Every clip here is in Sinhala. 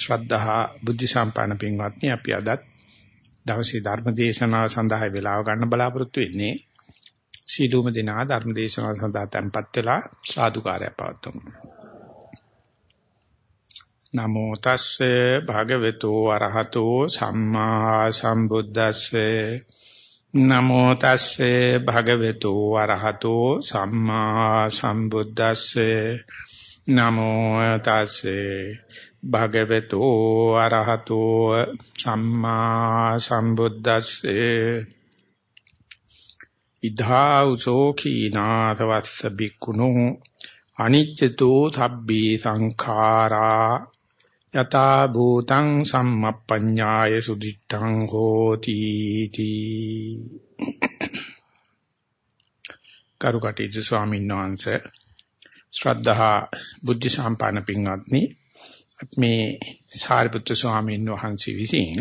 ශ්‍රද්ධහා බුද්ධ සම්පන්න පින්වත්නි අපි අදත් දවසේ ධර්ම දේශනාව සඳහා වේලාව ගන්න බලාපොරොත්තු වෙන්නේ. සීලුම දිනා ධර්ම දේශනාව සඳහා tempත් වෙලා සාදුකාරය පවත්වමු. නමෝ තස්සේ භගවතු වරහතෝ සම්මා සම්බුද්දස්සේ. නමෝ තස්සේ භගවතු වරහතෝ සම්මා සම්බුද්දස්සේ. නමෝ තස්සේ භගවතු අරහතෝ සම්මා සම්බුද්දස්සේ. ඉධාඋසෝ කීනාතවස්ස බික්කුණෝ අනිච්චතෝ තබ්බේ සංඛාරා. යතා භූතං සම්මප්පඤ්ඤාය සුදිත්තං හෝති තී. කරුකටීජ ස්වාමීන් වහන්සේ ශ්‍රද්ධහා බුද්ධ සම්පන්න පින්වත්නි මේ සාරිපුත්‍ර ස්වාමීන් වහන්සේ විසින්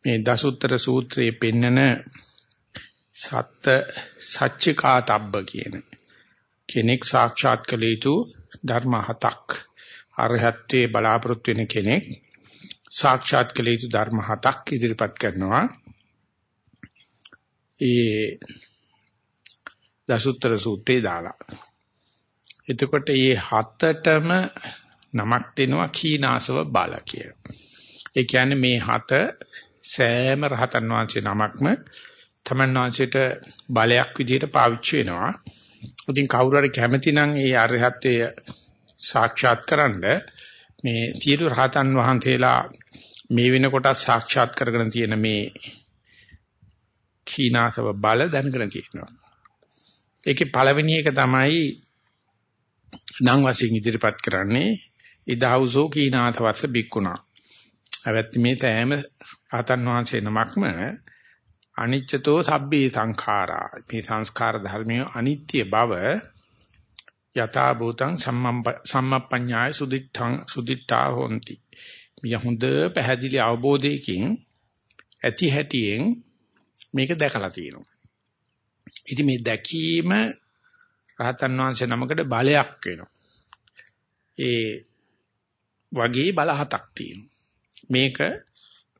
මේ දසුත්තර සූත්‍රයේ පෙන්නන සත්ත සච්චිකාතබ්බ කියන කෙනෙක් සාක්ෂාත් කළ යුතු ධර්ම හතක් අරහත්ත්වයේ බලාපොරොත්තු වෙන කෙනෙක් සාක්ෂාත් කළ යුතු ධර්ම හතක් ඉදිරිපත් කරනවා. ඒ දසුත්තර සූත්‍රයේ දාලා. එතකොට මේ හතටම නමක් දෙනවා කීනාසව බල කියලා. ඒ කියන්නේ මේ හත සෑම රහතන් වහන්සේ නමක්ම තමන් වහන්සේට බලයක් විදිහට පාවිච්චි වෙනවා. ඉතින් කවුරු හරි කැමති නම් ඒ අරහත්ත්වය සාක්ෂාත් කරන්න මේ සියලු රහතන් වහන්සේලා මේ වෙනකොට සාක්ෂාත් කරගෙන තියෙන මේ කීනාසව බල දැනගෙන තියෙනවා. ඒකේ පළවෙනි එක තමයි නම් වශයෙන් ඉදිරිපත් කරන්නේ ඉදහවුසෝ කීනාත වර්ෂ බික්කුණා. අවැත්ති මේ තෑම ආතන් වහන්සේ නමක්ම අනිච්චතෝ සබ්බේ සංඛාරා. මේ සංස්කාර ධර්මයේ අනිත්‍ය බව යථා භූතං සම්මප්පඤ්ඤාය සුදිත්තං සුදිත්තා හොಂತಿ. යහොඳ පැහැදිලි අවබෝධයකින් ඇති හැටියෙන් මේක දැකලා තියෙනවා. ඉතින් මේ දැකීම රහතන් වහන්සේ නමකට බලයක් වෙනවා. ඒ වගේ බල හතක් තියෙනවා. මේක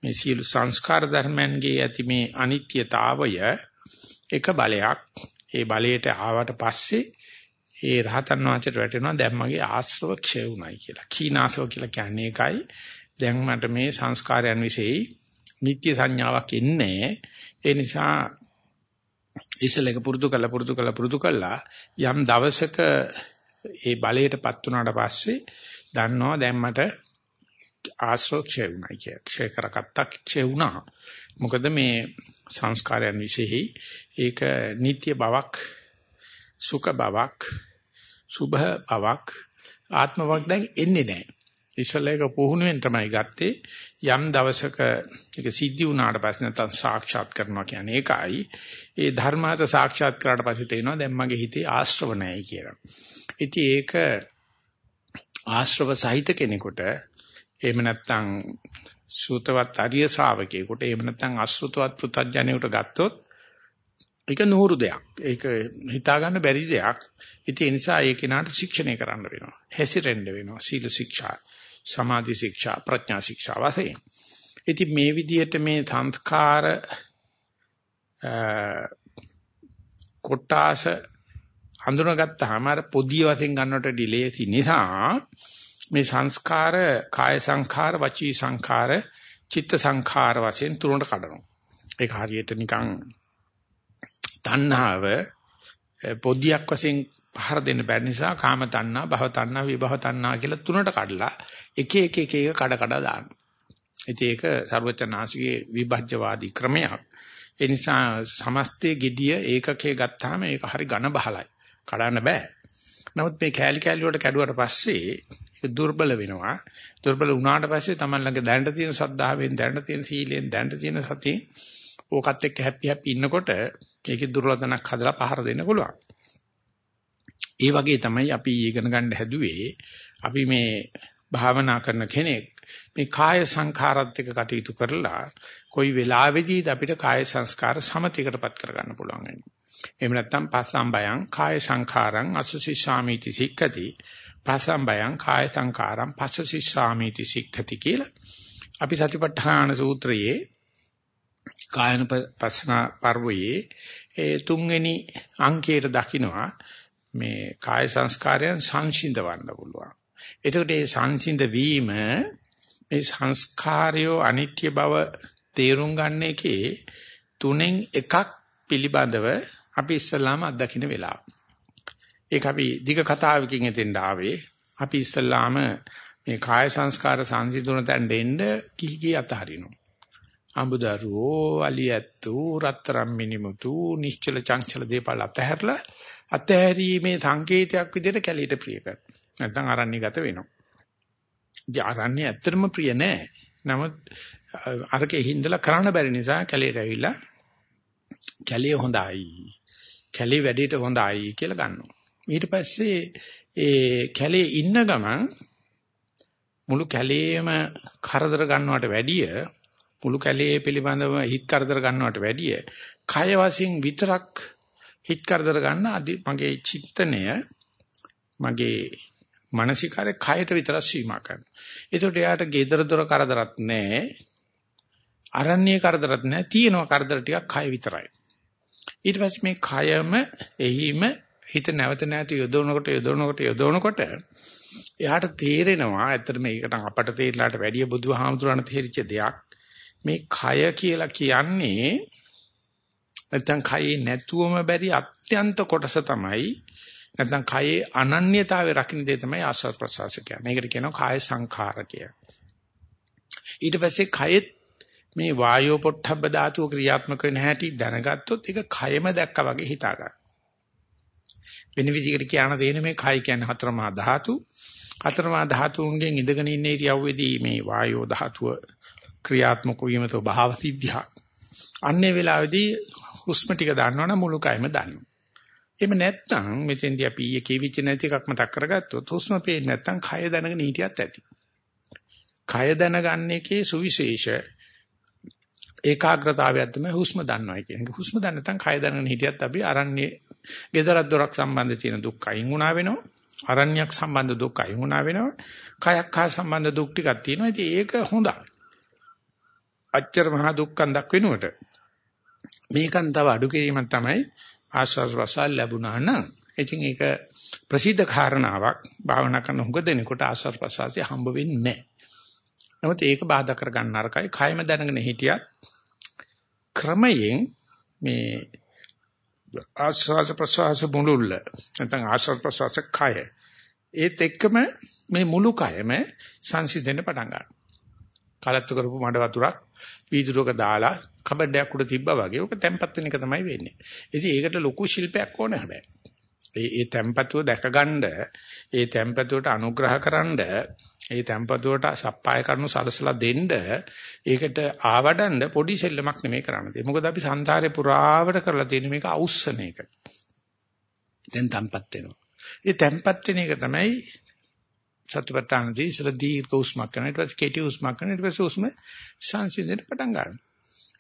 මේ සියලු සංස්කාර ධර්මයන්ගේ ඇති මේ අනිත්‍යතාවය එක බලයක්. ඒ බලයට ආවට පස්සේ ඒ රහතන් වහන්සේට වැටෙනවා දැන් මගේ ආශ්‍රව ක්ෂය වුණයි කියලා. කීනාසව කියලා කියන්නේ ඒකයි. දැන් මට මේ සංස්කාරයන් વિશેයි නිත්‍ය සංඥාවක් එන්නේ. ඒ නිසා ඉස්සලක පුරුදු කළා පුරුදු කළා පුරුදු කළා යම් දවසක ඒ බලයටපත් වුණාට පස්සේ දන්නවා දැන් මට ආශ්‍රව ක්ෂය වුණා කිය. ක්ෂය කරගත්තා ක්ෂය වුණා. මොකද මේ සංස්කාරයන් વિશેයි ඒක නිට්‍ය බවක් සුඛ බවක් සුභ බවක් ආත්ම බවක් දැන් එන්නේ නැහැ. ඉස්සලේක පුහුණුවෙන් තමයි ගත්තේ යම් දවසක ඒක සිද්ධි වුණාට පස්සේ නැත්නම් සාක්ෂාත් කරනවා කියන්නේ ඒකයි. ඒ ධර්මාත සාක්ෂාත් කරාට පස්සේ තේනවා දැන් මගේ හිතේ ආශ්‍රව නැහැ කියලා. ඉතින් ඒක ආශ්‍රව සහිත කෙනෙකුට එහෙම නැත්නම් සූතවත් ආර්ය ශ්‍රාවකයෙකුට එහෙම නැත්නම් අසෘතවත් පුතඥයෙකුට ගත්තොත් ඒක නూరు දෙයක්. ඒක හිතා ගන්න බැරි දෙයක්. ඉතින් ඒ නිසා ඒ කෙනාට ශික්ෂණය කරන්න වෙනවා. හැසිරෙන්න වෙනවා. සීල ශික්ෂා, සමාධි ශික්ෂා, ප්‍රඥා ශික්ෂා වශයෙන්. ඉතින් මේ විදිහට මේ සංස්කාර කොටාස හඳුනාගත්තාම අර පොදිය වශයෙන් ගන්නට ඩිලේ නිසා මේ සංස්කාර කාය සංඛාර වචී සංඛාර චිත්ත සංඛාර වශයෙන් තුනට කඩනවා. ඒක හරියට නිකන් තණ්හාව පොදියක් වශයෙන් පහර දෙන්න බැරි නිසා කාම තණ්හා, භව තණ්හා, විභව තණ්හා කියලා තුනට කඩලා එක එක එක එක කඩ කඩ දානවා. ඉතින් ඒක ਸਰවචනාසිකේ විභජ්‍යවාදී ක්‍රමයක්. ඒ නිසා සමස්තයේ gediya ඒකකේ ගත්තාම ඒක හරි ඝන බහලයි. කඩන්න බෑ. නමුත් මේ කෑලි කෑලි වලට කැඩුවට පස්සේ ඒක දුර්බල වෙනවා. දුර්බල වුණාට පස්සේ Taman ළඟ දැනට තියෙන සද්ධාවෙන් දැනට තියෙන සීලෙන් දැනට තියෙන සතියෙන් ඕකත් එක්ක හැපි හැපි ඉන්නකොට ඒකේ දුර්වලතනක් හදලා පහර දෙන්න පුළුවන්. ඒ වගේ තමයි අපි ඉගෙන ගන්න හැදුවේ. අපි මේ භාවනා කරන කෙනෙක් මේ කාය සංඛාරات එක්ක කටයුතු කරලා කොයි වෙලාවෙදීද අපිට කාය සංස්කාර සමතිකටපත් කරගන්න පුළුවන් වෙන්නේ. එහෙම නැත්නම් පස්සම්බයං කාය සංඛාරං අසසි සාමීති සික්කති පසම්බයං කාය සංකාරම් පස්සසිස්සාමීති සික්ඛති කියලා. අපි සතිපට්ඨාන සූත්‍රයේ කායන පස්සන පර්වයේ ඒ තුන්වෙනි අංකයට දකින්නවා මේ කාය සංස්කාරයන් සංසිඳවන්න පුළුවන්. එතකොට මේ සංසිඳ වීම මේ සංස්කාරයෝ අනිත්‍ය බව තේරුම් ගන්න එකේ තුනෙන් එකක් පිළිබඳව අපි ඉස්සල්ලාම අත්දකින්න වෙලාව. ඒක අපි දිග කතාවකින් එතෙන්ට ආවේ. අපි ඉස්සල්ලාම මේ කාය සංස්කාර සංසිඳුන තැන් දෙන්න කිහි කී අතහරිනවා. අඹදරුවෝ අලියැත්තු රත්තරම් මිනිමුතු නිශ්චල චංචල දේපල අතහැරලා අතහැරීමේ සංකේතයක් විදිහට කැලීට ප්‍රිය කරනවා. නැත්නම් අරණ්‍යගත වෙනවා. ඉතින් අරණ්‍ය ඇත්තටම ප්‍රිය නෑ. නමුත් අරකේ හින්දලා කරන්න බැරි නිසා කැලේට ඇවිල්ලා කැලේ හොඳයි. කැලේ වැඩේට හොඳයි කියලා ගන්නවා. ඊට පස්සේ ඒ කැලේ ඉන්න ගමන් මුළු කැලේම කරදර ගන්නවට වැඩිය මුළු කැලේ පිළිබඳව හිත කරදර ගන්නවට වැඩිය කය වශයෙන් විතරක් හිත කරදර ගන්න මගේ චිත්තනය මගේ මානසිකාරය කයට විතර සීමා කරනවා. ඒකට එයාට gedara dora කරදරත් නැහැ. අරණ්‍ය කරදරත් නැහැ. තියෙනවා කරදර ටිකක් කය විතරයි. ඊට පස්සේ මේ කයම එහිම හිත නැවත නැවත යොදවනකොට යොදවනකොට යොදවනකොට එයාට තේරෙනවා ඇත්තට මේකට අපට තේරලාට වැඩිය බුදුහාමුදුරණ තේරිච්ච දෙයක් මේ කය කියලා කියන්නේ නැත්නම් කයේ නැතුවම බැරි අත්‍යන්ත කොටස තමයි නැත්නම් කයේ අනන්‍යතාවය රකින්න දේ තමයි ආස්වාද ප්‍රසවාස කියන්නේ. මේකට කියනවා කාය සංඛාර ඊට පස්සේ කයෙත් මේ වායෝ පොට්ටබ්බ ධාතුව ක්‍රියාත්මක වෙන හැටි දැනගත්තොත් ඒක කයම දැක්කා වගේ හිතා ගන්න. වෙන විදිහකට කියන දේනේ මේ කය කියන්නේ හතරමහා ධාතු. හතරමහා ධාතුන්ගෙන් ඉඳගෙන ඉන්න ඉරියව්වේදී මේ වායෝ ධාතුව ක්‍රියාත්මක වීමතෝ භාව සිද්ධියක්. අන්නේ වෙලාවේදී හුස්ම ටික දන්නවනම් මුළු කයම දන්නවා. එහෙම නැත්නම් මෙතෙන්දී අපි ඊයේ කියවිච්ච නැති එකක් මතක් කරගත්තොත් හුස්ම පේන්නේ නැත්නම් කය දැනගෙන හිටියත් ඇති. කය දැනගන්න එකේ සුවිශේෂ ඒකාග්‍රතාවයක් තමයි හුස්ම දන්නවා කියන එක. හුස්ම දන්න නැත්නම් කය දැනගෙන හිටියත් අපි අරන්නේ gedarak dorak සම්බන්ධ තියෙන දුක් අයින් වුණා වෙනවා. අරණ්‍යයක් සම්බන්ධ දුක් අයින් වුණා වෙනවා. කයක් හා සම්බන්ධ දුක් ටිකක් තියෙනවා. ඉතින් ඒක හොඳයි. අච්චර මහා දුක්ඛන් දක්වෙනුවට මේකන් තව අඩු කිරීමක් තමයි ආස්වාස් වසල් ලැබුණා නම් ඉතින් ඒක ප්‍රසිද්ධ කාරණාවක් භාවනා කරන හුඟ දෙනකොට ආස්වාස් ප්‍රසාසය හම්බ වෙන්නේ නැහැ. නමුත් ඒක බාධා කර ගන්න අරකයි කයම දැනගෙන හිටියත් ක්‍රමයෙන් මේ ආස්වාස් ප්‍රසවාස මුලුල්ල නැත්නම් ආස්වාස් ප්‍රසවාස කය ඒත් එක්කම මේ මුළු කයම සංසිඳෙන්න පටන් ගන්නවා. කලත්තු කරපු මඩ වතුරක් වීදුරුවක දාලා කබඩයක් උඩ තිබ්බා වගේ ඕක තැම්පත් වෙන එක තමයි වෙන්නේ. ඉතින් ඒකට ලොකු ශිල්පයක් ඕන හැබැයි. ඒ ඒ තැම්පතුව දැකගන්න ඒ තැම්පතුවට අනුග්‍රහකරනද ඒ තැම්පතුවට සප්පාය කරනු සලසලා දෙන්න ඒකට ආවඩන්න පොඩි සෙල්ලමක් නෙමෙයි කරන්නේ. මොකද අපි සංසාරේ පුරාවට කරලා තියෙන මේක අවුස්සන එක. දැන් තැම්පත් වෙනවා. ඒ තැම්පත් වෙන එක තමයි සත්‍යපට්ඨානදී ඉතල දීර්ඝ උස්මක් කරන ඊට පස්සේ කෙටි උස්මක් කරන ඊට පස්සේ උස්ම සංසිඳෙන්න පටන් ගන්නවා.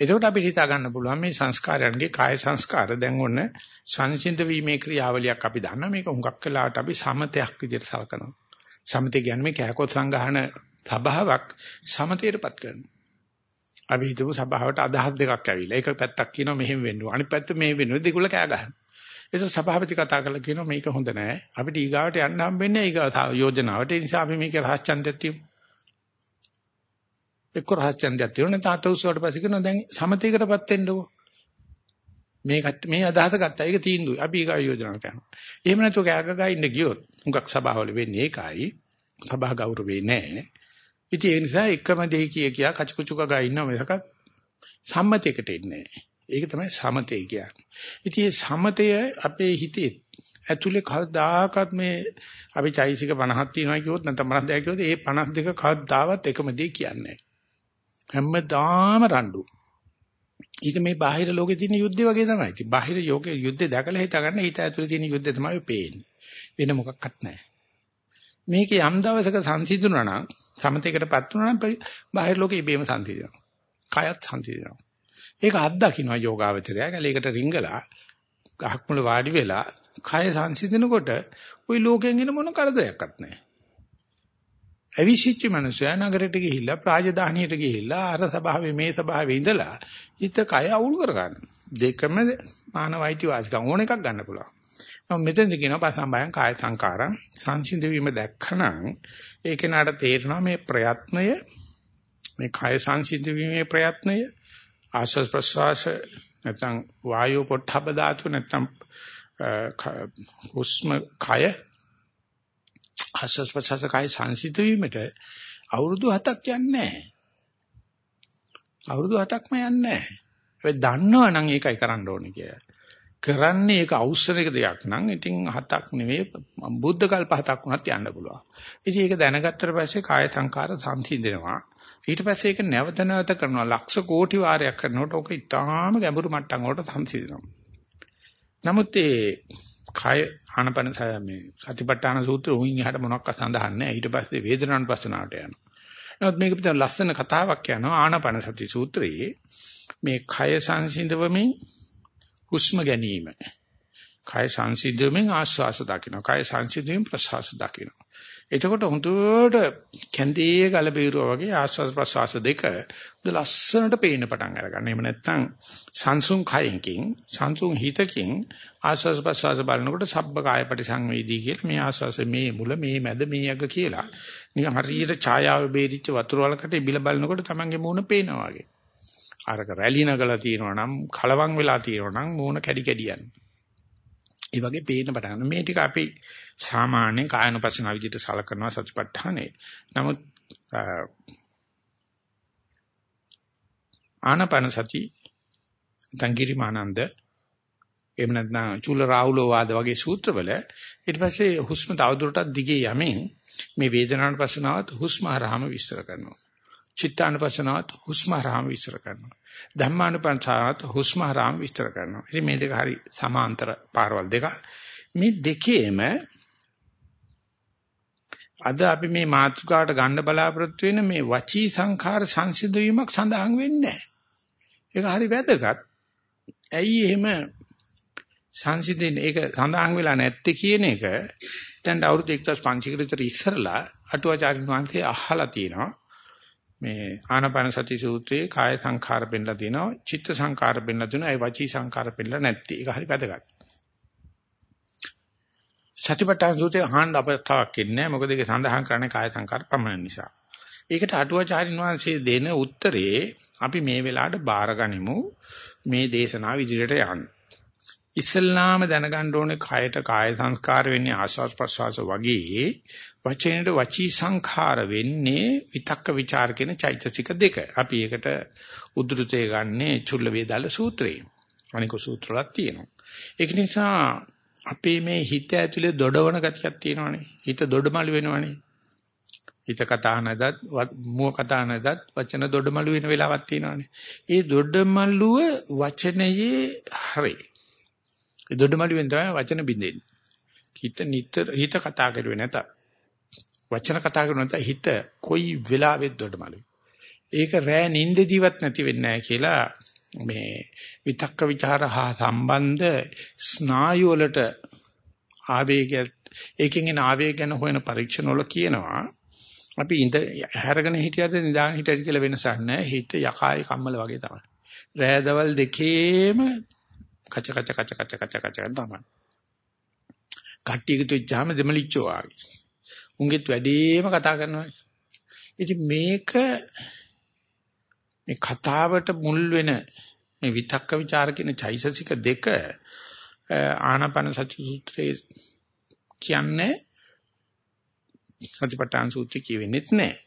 එතකොට අපිට හිතා ගන්න පුළුවන් මේ සංස්කාරයන්ගේ කාය සංස්කාර දැන් ඔන්න සංසිඳ වීමේ ක්‍රියාවලියක් අපි දන්නා මේක හුඟක් වෙලාවට අපි සමතයක් විදිහට සලකනවා. සමතේ කියන්නේ මේ කෑකොත් සංගහන සබාවක් සමතේටපත් කරනවා. අපි හිතමු සබාවට අදහස් දෙකක් ඇවිල්ලා. ඒක පැත්තක් කියනවා මෙහෙම වෙන්න ඕන. අනිත් පැත්ත මෙහෙම වෙන්න ඕන. දෙකුල කෑ ගහනවා. ඒක සභාපති කතා කරලා කියනවා මේක හොඳ නෑ. අපිට ඊගාවට යන්න හම්බෙන්නේ ඊගාව යෝජනාවට. ඒ නිසා අපි මේක රහස් ඡන්දයක් තියමු. එක්ක රහස් ඡන්දයක් තියුණා තාත උස්සවට පස්සේ කියනවා දැන් සමතේකටපත් වෙන්නකෝ. මේ මේ අදහස ගත්තා. ඒක තීන්දුවයි. අපි ඊගාව යෝජනා කරනවා. එහෙම නැතුව කෑගගා ඉන්න ගියොත් හුඟක් සභාවල වෙන්නේ ඒකයි. සභා ගෞරවේ නෑ. ඉතින් ඒ නිසා එකම දෙය කිය කියා කචකුචුක ගා ඉන්නව මිසක සම්මතයකට එන්නේ නෑ. ඒක තමයි සමතේ කියන්නේ. ඉතින් මේ සමතය අපේ හිතේ ඇතුලේ කවදාකවත් මේ අපි චෛසික 50ක් තියෙනවා කිව්වොත් නැත්නම් 52 කිව්වොත් ඒ 52 කවදාවත් එකම දේ කියන්නේ හැමදාම රණ්ඩු. ඒක මේ බාහිර ලෝකේ තියෙන යුද්ධය වගේ තමයි. ඉතින් බාහිර යෝගේ යුද්ධය දැකලා හිතාගන්න හිත ඇතුලේ තියෙන යුද්ධය තමයි පේන්නේ. වෙන මොකක්වත් නැහැ. මේක යම් දවසක සංසිඳුණා නම් සමතේකටපත් වුණා නම් බාහිර ලෝකේ ඉබේම සංසිඳනවා. කයත් සංසිඳනවා. ඒක අත්දකින්න යෝගාවචරය ගැලේකට රිංගලා ගහක් මුල වාඩි වෙලා කය සංසිඳනකොට ওই ලෝකයෙන් එන මොන කරදරයක්වත් නැහැ. අවිසිච්ච මනුස්සයා නගරයට ගිහිල්ලා ප්‍රාජධානියට ගිහිල්ලා අර සභාවේ මේ සභාවේ ඉඳලා හිත කය අවුල් කරගන්න. දෙකම මානවයිති වාසිකම් ඕන එකක් ගන්න පුළුවන්. මම මෙතනදි කියනවා පසම්බයං කාය සංකාරං සංසිඳ වීම දැක්කනම් ඒක නට තේරෙනවා මේ ප්‍රයත්නය මේ කාය සංසිඳ වීමේ ප්‍රයත්නය ආශ්වාස ප්‍රශ්වාස නැත්නම් වායෝ පොට්ටබ ධාතු නැත්නම් හුස්ම කය ආශ්වාස ප්‍රශ්වාස කය සංසිඳ වීමට අවුරුදු 7ක් යන්නේ නැහැ. අවුරුදු 7ක්ම යන්නේ නැහැ. ඒ දන්නවනම් ඒකයි කරන්න ඕනේ කියලා. කරන්නේ ඒක අවශ්‍යක දෙයක් නම් ඉතින් හතක් නෙවෙයි බුද්ධ කල්ප හතක් වුණත් යන්න පුළුවන්. ඉතින් ඒක දැනගත්තට පස්සේ කාය සංකාර සංසිඳෙනවා. ඊට පස්සේ ඒක නැවත නැවත කරනවා ලක්ෂ කෝටි වාරයක් කරනකොට ඕක ඉතාම ගැඹුරු මට්ටම් වලට සංසිඳනවා. නමුත් ඒ කය ආනපන මේ සතිපට්ඨාන සූත්‍රය උහින් එහාට මොනක්වත් සඳහන් නැහැ. ඊට පස්සේ වේදනානුපස්සනාවට යනවා. නමුත් මේක පිටම ලස්සන කතාවක් යනවා ආනපන සති සූත්‍රයේ මේ කය සංසිඳවමින් හුස්ම ගැනීම. කය සංසිඳවමින් ආස්වාස දකින්න. කය සංසිඳවමින් ප්‍රසවාස දකින්න. එතකොට හුදුට කැන්දේ ගල බීරුවා වගේ ආස්වාද ප්‍රසවාස දෙක ලස්සනට පේන්න පටන් අරගන්න. එහෙම නැත්නම් සංසුන් කයකින් සංසුන් හිතකින් ආස්වාද ප්‍රසවාස බලනකොට සබ්බ කාය පරිසංවේදී කියලා මේ ආස්වාස මේ මුල මේ මැද මේ අග කියලා නිකන් හරියට ඡායාව බේරිච්ච වතුර වලකට ඉබිල බලනකොට Tamange මූණ පේනවා වගේ. අරක රැලි නගලා තියෙනවා නම් කලවම් වෙලා තියෙනවා නම් මූණ කැඩි කැඩි යනවා. ඒ වගේ පේන්න පටන් මේ ටික අපි සාමාන්‍ය කායනුපස්සන විදිහට සලකනවා සතිපට්ඨානේ. නමුත් ආනපන සති තංගිරිමානන්ද එහෙම නැත්නම් චූල රාහුලෝ වාද වගේ සූත්‍රවල ඊට පස්සේ හුස්ම තවදුරටත් දිගේ යමින් මේ වේදනානුපස්සනාවත් හුස්ම හරහාම විස්තර කරනවා. චිත්තානුපස්සනාවත් හුස්ම හරහාම විස්තර කරනවා. ධම්මානුපස්සනාවත් හුස්ම හරහාම විස්තර කරනවා. ඉතින් මේ දෙක හරි සමාන්තර පාරවල් දෙක. මේ දෙකේම අද අපි මේ මාතෘකාවට ගන්න බලාපොරොත්තු වෙන මේ වචී සංඛාර සංසිද්ධ වීමක් සඳහන් වෙන්නේ නැහැ. ඒක හරි වැදගත්. ඇයි එහෙම සංසිද්ධින් ඒක සඳහන් වෙලා නැත්තේ කියන එක දැන් අවුරුදු 1500 කට ඉස්සරලා අටුවාචාර්ය වංශයේ අහලා තියෙනවා. මේ ආනාපාන සති සූත්‍රයේ කාය සංඛාර පෙන්නලා තියෙනවා. චිත්ත සංඛාර පෙන්නලා තියෙනවා. ඒ වචී සංඛාර පෙන්නලා නැත්තේ. ඒක හරි වැදගත්. සතිපට්ඨාන සූත්‍රයේ අහන්න අපතාවක් ඉන්නේ මොකද ඒක සඳහන් කරන්නේ කාය සංකාර පමණ නිසා. ඒකට අටුවාචාරින් වහන්සේ දෙන උත්තරේ අපි මේ වෙලාවට බාරගනිමු මේ දේශනාව ඉදිරියට යන්න. ඉස්සල්ලාම දැනගන්න ඕනේ කයට කාය සංස්කාර වෙන්නේ ආස්වාස් ප්‍රස්වාස වගේ වචනෙට වචී සංඛාර වෙන්නේ විතක්ක ਵਿਚාර කියන චෛතසික දෙක. අපි ඒකට උද්ෘතය ගන්නේ චුල්ල වේදාල සූත්‍රයෙන්. අනික සූත්‍රවලක් තියෙනවා. ඒක නිසා අපේ මේ හිත ඇතුලේ දොඩවන ගතියක් තියෙනවානේ. හිත දොඩමළු වෙනවනේ. හිත කතා නැදත් මුව කතා නැදත් වචන දොඩමළු වෙන වෙලාවක් තියෙනවානේ. ඒ දොඩමළුව වචනයේ හරි. ඒ දොඩමළු වෙන තමයි වචන බින්දෙන්නේ. හිත නිතර හිත කතා කරුවේ නැත. වචන කතා කරුවේ නැත හිත කොයි වෙලාවෙත් දොඩමළු. ඒක රෑ නිින්දදීවත් නැති වෙන්නේ නැහැ කියලා මේ විතක්ක ਵਿਚාර හා සම්බන්ධ ස්නායු වලට ආවේගය ඒකෙන් එන ආවේග ගැන හොයන පරීක්ෂණ වල කියනවා. අපි ඉඳ හැරගෙන හිටියද නිදාගෙන හිටියද කියලා වෙනසක් නැහැ. හිත යකායි කම්මල වගේ තමයි. රෑදවල් දෙකේම කච කච කච කච කච කච තමයි. කට්ටියකට වෙච්චාම දෙමලිච්චෝ ආගේ උන්ගෙත් වැඩිම කතා කරනවා. ඉතින් මේක මේ කතාවට මුල් වෙන මේ විතක්ක ਵਿਚාර කියන චෛතසික දෙක ආනාපාන සති සූත්‍රයේ කියන්නේ සතිපට්ඨාන සූත්‍රය කියවෙන්නේත් නැහැ.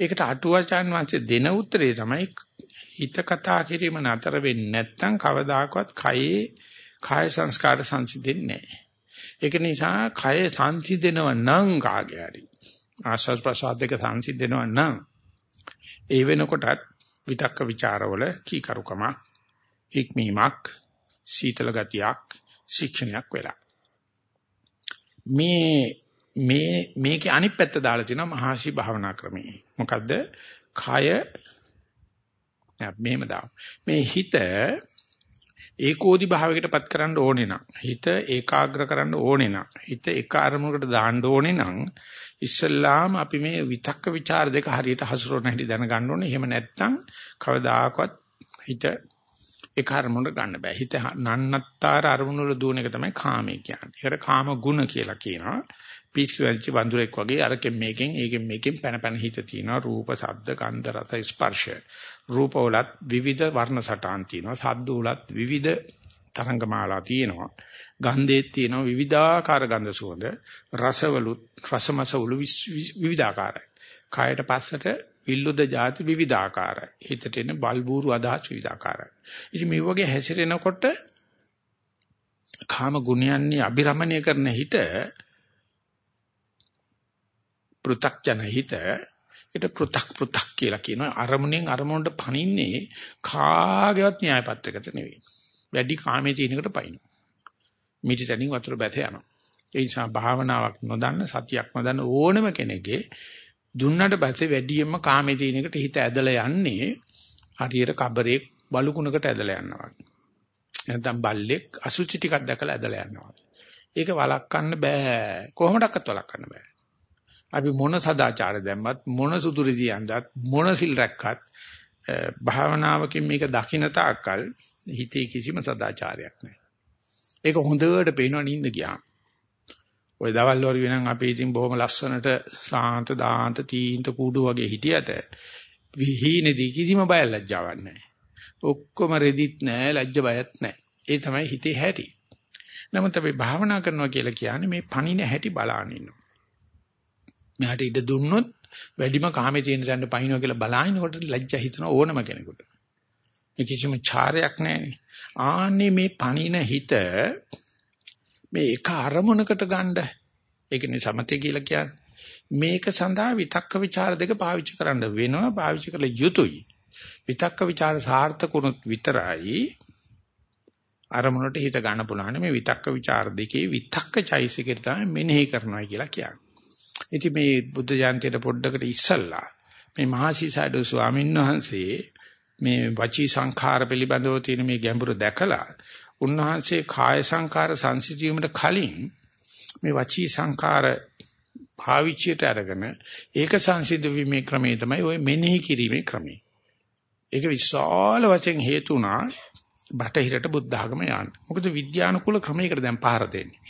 ඒකට අටුවාචාන් වහන්සේ දෙන උත්තරේ තමයි හිත කතා කිරීම නතර වෙන්නේ නැත්නම් කවදාකවත් කයේ කාය සංස්කාර සංසිඳෙන්නේ නැහැ. ඒක නිසා කය සංසිඳෙනව නම් කාගේ හරි ආස්වාද ප්‍රසාද දෙක සංසිඳෙනව නම් ඒ වෙනකොටත් විතක්ක ਵਿਚාරවල කීකරුකම ඉක්මීමක් සීතල ගතියක් ශික්ෂණයක් වෙලා. මේ මේ මේකේ අනිත් පැත්ත දාලා තිනවා මහාශි භාවනා ක්‍රමයේ. මොකද්ද? කය මෙහෙම දාමු. මේ හිත ඒකෝදි භාවයකටපත් කරන්න ඕනේ නම් හිත ඒකාග්‍ර කරන්න ඕනේ නම් හිත එක අරමුණකට දාන්න ඕනේ නම් ඉස්සල්ලාම අපි මේ විතක්ක ਵਿਚාර දෙක හරියට හසුරවන්න හැටි දැනගන්න ඕනේ. එහෙම නැත්නම් කවදාකවත් හිත ඒක අරමුණට ගන්න බෑ. හිත නන්නත්තර අරමුණු වල දුවන එක තමයි කාමය කියන්නේ. ඒකට කාම ගුණ කියලා කියනවා. පිස්සු වෙච්ච වඳුරෙක් වගේ අරකින් මේකෙන් ඒකෙන් මේකෙන් පැන පැන හිත තියෙනවා. රූප, ශබ්ද, ගන්ධ, රස, ස්පර්ශ. රූපවලත් විවිධ වර්ණ සටහන් තියෙනවා. සද්දවලත් විවිධ තරංගමාලා තියෙනවා. ගන්ධේත් තියෙනවා විවිධාකාර ගන්ධ සුවඳ. රසවලුත් රසමසවලු විවිධාකාරයි. කායට පස්සට විල්ලුද ಜಾති විවිධාකාරයි. හිතට එන බල්බూరు අදහස් විවිධාකාරයි. ඉතින් මේ වගේ හැසිරෙනකොට කාම ගුණයන්ගේ අභිරමණය කරන හිත පෘ탁ජන හිත ඒට පෘ탁 පෘ탁 කියලා කියනවා අරමුණෙන් අරමුණට පනින්නේ කාගේවත් න්‍යාය පත්‍රයකට නෙවෙයි. වැඩි කාමයේ තියෙනකට පයින්. මිටි තනින් වතුර බැත යනවා. ඒ නිසා භාවනාවක් නොදන්න සතියක් නොදන්න ඕනම කෙනෙක්ගේ දුන්නට පස්සේ වැඩියෙන්ම කාමයේ තියෙන එකට හිත ඇදලා යන්නේ හරියට කබරේ බලුකුණකට ඇදලා යනවා වගේ. නැත්නම් බල්ලෙක් අසුචි ටිකක් දැකලා ඇදලා යනවා. ඒක වළක්වන්න බෑ. කොහොමඩක්වත් වළක්වන්න බෑ. අපි මොන සදාචාර දැම්මත් මොන සුදුරිදී යන්දත් මොන සිල් රැක්කත් භාවනාවකින් මේක දකින්න තාක්කල් හිතේ කිසිම සදාචාරයක් නැහැ. ඒක හොඳට පේනවා නින්ද ගියාම. ওই දවල් වරු වෙනන් අපි ඉතින් බොහොම ලස්සනට සාන්ත දාන්ත තීන්ත කුඩු වගේ හිටියට විහීනේදී කිසිම බය ලැජ්ජාවක් නැහැ. ඔක්කොම රෙදිත් නැහැ ලැජ්ජ බයත් නැහැ. ඒ තමයි හිතේ හැටි. නමුත් අපි භාවනා කරනවා කියලා කියන්නේ මේ පණින හැටි බලාගෙන ඉන්නවා. මෙයාට ඉඩ දුන්නොත් වැඩිම කාමේ තියෙන තැනට පහිනවා කියලා බලාිනකොට ලැජ්ජා හිතන ඕනම කෙනෙකුට. මේ කිසිම චාරයක් නැහැ. ආන්නේ මේ පණින හිත මේ එක අරමුණකට ගන්න. ඒක නිසමතේ කියලා කියන්නේ. මේක සඳහා විතක්ක ਵਿਚාර දෙක පාවිච්චි කරන්න වෙනවා පාවිච්චි කළ යුතුයි. විතක්ක ਵਿਚාර සාර්ථක වුණොත් විතරයි අරමුණට හිත ගන්න පුළුවන්. මේ විතක්ක ਵਿਚාර දෙකේ විතක්ක චෛසිකේ තමයි මෙනෙහි කරනවා කියලා කියන්නේ. ඉතින් මේ බුද්ධ ජයන්තියට පොඩ්ඩකට ඉස්සල්ලා මේ මහසිසඩෝ ස්වාමීන් වහන්සේ මේ වචී සංඛාර පිළිබඳව තියෙන මේ ගැඹුරු දැකලා උන්වහන්සේ කාය සංකාර සංසිඳීමට කලින් මේ වචී සංකාර භාවිචයට අරගෙන ඒක සංසිද්ධ වීමේ ක්‍රමය තමයි ওই මෙනෙහි කිරීමේ ක්‍රමය. ඒක විශාල වශයෙන් හේතු වුණා බටහිරට බුද්ධ ආගම යන්න. මොකද විද්‍යානුකූල ක්‍රමයකට දැන් පහර දෙන්නේ.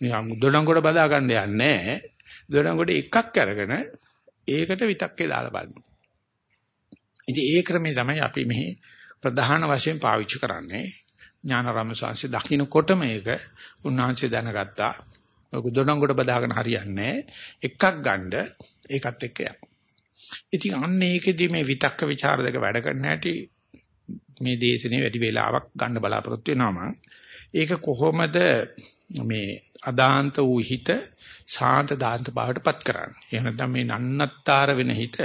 නිකන් දොඩංගොඩ බදා ගන්න යන්නේ නැහැ. දොඩංගොඩ එකක් අරගෙන ඒකට විතක්කේ දාලා බලන්න. ඉතින් ඒ ක්‍රමය තමයි අපි මෙහි ප්‍රධාන වශයෙන් පාවිච්චි කරන්නේ. ඥානාරාම ස්වාමීන් දකින්නකොට මේක උන්වහන්සේ දැනගත්තා. ඔක දොඩංගොඩ බදාගෙන හරියන්නේ එකක් ගන්න ඒකත් එක්ක යන්න. ඉතින් අන්න ඒකෙදි මේ විතක්ක ਵਿਚාර දෙක වැඩ කරන්න හැටි මේ දේශනේ වැඩි වෙලාවක් ගන්න බලාපොරොත්තු වෙනවා ඒක කොහොමද මේ අදාන්ත වූ හිත සාන්ත දාන්ත බවටපත් කරන්නේ. එහෙම නැත්නම් මේ නන්නත්තර වෙන හිත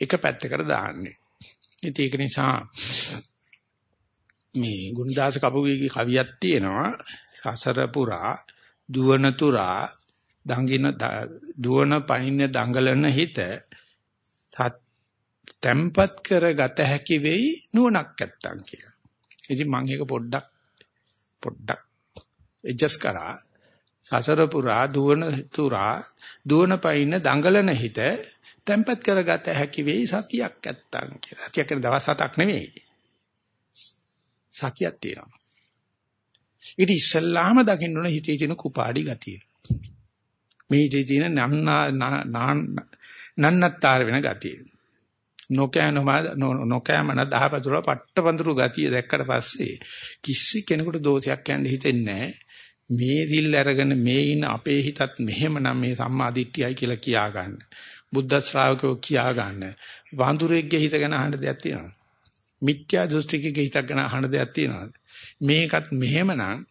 එක පැත්තකට දාන්නේ. ඉතින් ඒක නිසා මේ ගුණදාස කපුවේගේ කවියක් තියෙනවා සසර පුරා දුවන තුරා දඟින දුවන පයින් දඟලන හිත තැම්පත් කරගත හැකි වෙයි නුවණක් නැත්තම් කියලා. ඉතින් මම ඒක පොඩ්ඩක් පොඩ්ඩක් එජස් කරා සසර පුරා දුවන තුරා දුවන පයින් දඟලන හිත තැම්පත් කරගත හැකි වෙයි සතියක් නැත්තම් කියලා. සතියක් කියන දවස් හතක් නෙවෙයි. සතියක් තියෙනවා. ඊට ඉස්සල්ලාම දකින්න ඕන හිතේ තියෙන කුපාඩි ගතිය. මේ හිතේ තියෙන නන්නත්තර වෙන ගතිය. නොකෑනම නොකෑමන දහපතුල පට්ටපඳුරු ගතිය දැක්කට පස්සේ කිසි කෙනෙකුට දෝෂයක් කියන්න හිතෙන්නේ මේ දිල් අරගෙන මේ ඉන්න අපේ හිතත් මෙහෙමනම් මේ සම්මා දිට්ඨියයි කියලා කියා ගන්න. බුද්ධ ශ්‍රාවකයෝ කියා ගන්න. වඳුරෙක්ගේ හිත ගැන අහන්න දෙයක් තියෙනවා. මිත්‍යා දෘෂ්ටිකේ හිතක් ගැන අහන දෙයක් තියෙනවාද? මේකත් මෙහෙමනම්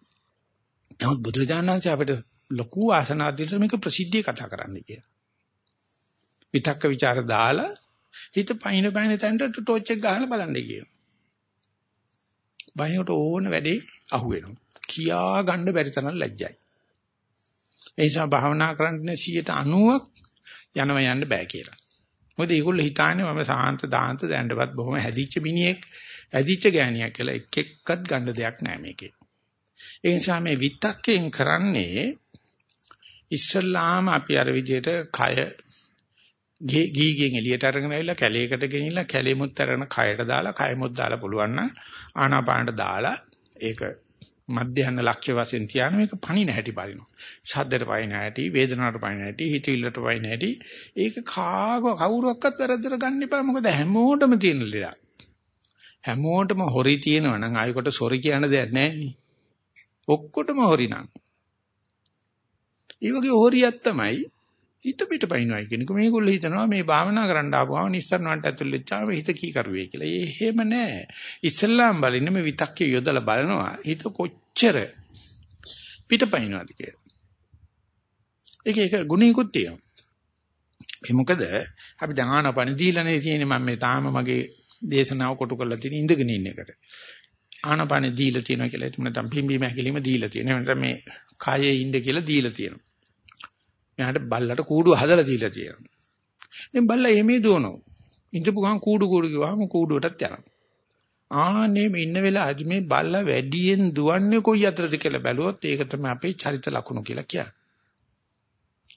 නමුත් බුදුරජාණන්සේ අපිට ලොකු ආසනාදිට මේක ප්‍රසිද්ධිය කතා කරන්න කියලා. විතක්ක ਵਿਚාර දාලා හිත පයින් පයින් තැනට ටෝච් එක ගහලා බලන්න කියනවා. බයිනට ඕන වැඩේ අහුවෙනවා. කියා ගන්න බැරි තරම් ලැජ්ජයි. ඒ නිසා භාවනා කරන්නේ 90ක් යනවා යන්න බෑ කියලා. මොකද ඒගොල්ලෝ හිතන්නේ මම සාන්ත දාන්ත දැන්නවත් බොහොම හැදිච්ච මිනිහෙක් හැදිච්ච ගෑණියක් කියලා එක එක්කත් ගන්න දෙයක් නැහැ මේකේ. ඒ නිසා මේ විතක්කෙන් කරන්නේ ඉස්සල්ලාම අපි අර විදිහට කය ගීගෙන් එළියට අරගෙන ඇවිල්ලා කැලේකට ගෙනිලා කැලේමුත් අරගෙන කයට දාලා කයමුත් දාලා පුළුවන් නම් ආනාපානට දාලා ඒක මධ්‍යහන ලක්ෂ්‍ය වශයෙන් තියාන මේක පණින හැටි බලනවා. ශබ්දයට පයින් හැටි, වේදනාවට පයින් හැටි, හිතවිල්ලට පයින් හැටි. ඒක කාග කවුරුවක්වත් වැරද්දට ගන්න එපා. මොකද හැමෝටම තියෙන ලෙඩක්. හැමෝටම හොරි තියෙනවා නම් ආයෙකට සොරි කියන දෙයක් නැහැ ඔක්කොටම හොරි නම්. ඒ වගේ හොරියක් තමයි හිත පිට පයින්නයි කියනක මේගොල්ලෝ හිතනවා මේ භාවනා කරන්න ආපුවම නිස්සරණට ඇතුල් වෙච්චාම හිත කී කරුවේ කියලා. ඒ එහෙම නෑ. ඉස්ලාම් බලන්නේ මේ විතක්කේ යොදලා බලනවා හිත කොච්චර පිට පයින්නවද කියලා. ඒක ඒක ගුණිකුත් තියෙනවා. ඒ මොකද අපි ඥානපණ දීලානේ තියෙන්නේ මම මේ තාම මගේ දේශනාව කොටු කරලා තියෙන ඉඳගෙන ඉන්න එකට. ආනපන දීලා තියෙනවා කියලා හිතමු නැත්නම් පිම්බීම හැකිලිම දීලා තියෙනවා. නැත්නම් මේ කායේ ඉන්න කියලා දීලා තියෙනවා. මෙයාට බල්ලට කූඩුව හදලා දීලා තියෙනවා. දැන් බල්ලා එමේ දුවනවා. ඉඳපු ගමන් කූඩු කූඩු ගියාම කූඩුවටත් යනවා. ආනේ මේ ඉන්න වෙලාවදී මේ බල්ලා වැඩියෙන් දුවන්නේ කොයි අතරද කියලා බැලුවොත් ඒක තමයි අපේ චරිත ලක්ෂණ කියලා කියන්නේ.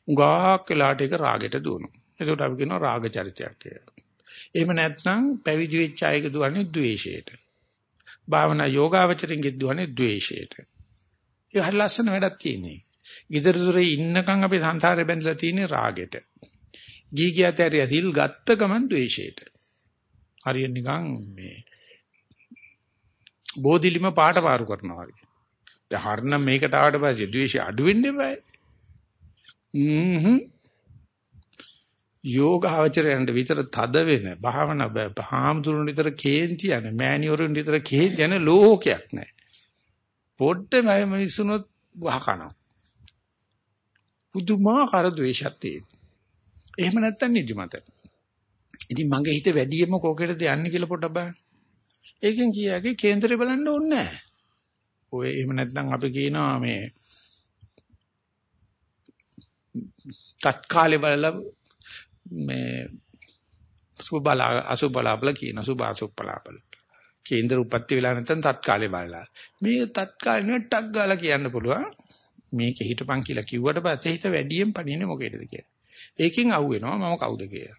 උගාක් වෙලාට ඒක රාගෙට දුවනවා. ඒකට අපි කියනවා රාග චරිතයක් කියලා. එහෙම නැත්නම් පැවිදි වෙච්ච අයක දුවන්නේ ද්වේෂයට. භාවනා යෝගාවචරින්ගෙ දුවන්නේ ද්වේෂයට. ඒ හරි ලස්සන වැඩක් තියෙන්නේ. ඊතර දුරේ ඉන්නකම් අපි සංසාරේ බැඳලා තියෙන්නේ රාගෙට. ගී ගියත් ඇරිය සිල් ගත්ත ගමන් ද්වේෂයට. හරියට නිකන් මේ බෝධිලිම පාට පාරු කරනවා වගේ. දැන් හරනම් මේකට ආවට පස්සේ ද්වේෂය අඩු වෙන්න එපායි. හ්ම්හ් යෝගාවචරයන්ට විතර තද වෙන භාවනා භාමතුරුන් විතර කේන්ති යන මෑණියොරුන් විතර කේන්ති යන ලෝකයක් නැහැ. පොඩ්ඩ මිනිස්සුනොත් වහකනවා. පුදුමාකාර ද්වේෂයක් තියෙනවා. එහෙම නැත්තම් නිදිමත. ඉතින් මගේ හිත වැඩියෙන්ම කොකේටද යන්නේ කියලා පොඩ්ඩක් බලන්න. ඒකෙන් කියාගේ කේන්දරේ බලන්න ඕනේ නැහැ. ඔය එහෙම නැත්නම් අපි කියනවා මේ තත්කාලේ බලලා මේ සුබලා අසුබලාබල කියන සුභ අසුබලාබල. කේන්දර උපත්ති වෙලා නැත්නම් තත්කාලේ බලලා. මේ තත්කාලේ නෙවෙයි ටක් ගාලා කියන්න පුළුවන්. මේක හිටපන් කියලා කිව්වට පස්සේ හිත වැඩියෙන් පණින්නේ මොකේද කියලා. ඒකෙන් අහුවෙනවා මම කවුද කියලා.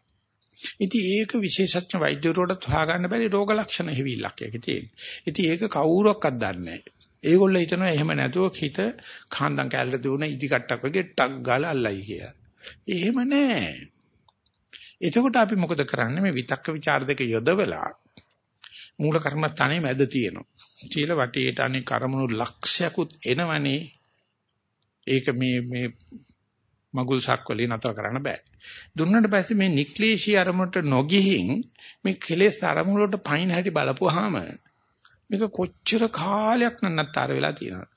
ඉතින් ඒක විශේෂඥ වෛද්‍යවරුන්ට හොයාගන්න බැරි රෝග ලක්ෂණ හිවිලක් එකේ තියෙන. ඉතින් ඒක කවුරක්වත් දන්නේ නැහැ. ඒගොල්ලෝ හිතනවා එහෙම නැතුව හිත කාන්දම් කැලට දුවන ඉදි කට්ටක් වගේ ටක් ගාලා අල්ලයි කියලා. එහෙම නැහැ. එතකොට අපි මොකද කරන්නේ මේ විතක්ක ਵਿਚාර දෙක යොදවලා මූල කර්මස්ථානයේ මැද තියෙනවා. චීල වටේට අනේ කර්මණු ලක්ෂයකුත් එනවනේ. ඒක මේ මේ මගුල් සක්වලේ නතර කරන්න බෑ. දුන්නට පස්සේ මේ නික්ලේශී අරමුණට නොගිහින් මේ කෙලෙස් අරමුණ වලට පයින් හැටි බලපුවාම මේක කොච්චර කාලයක් නන්නතර වෙලා තියෙනවද?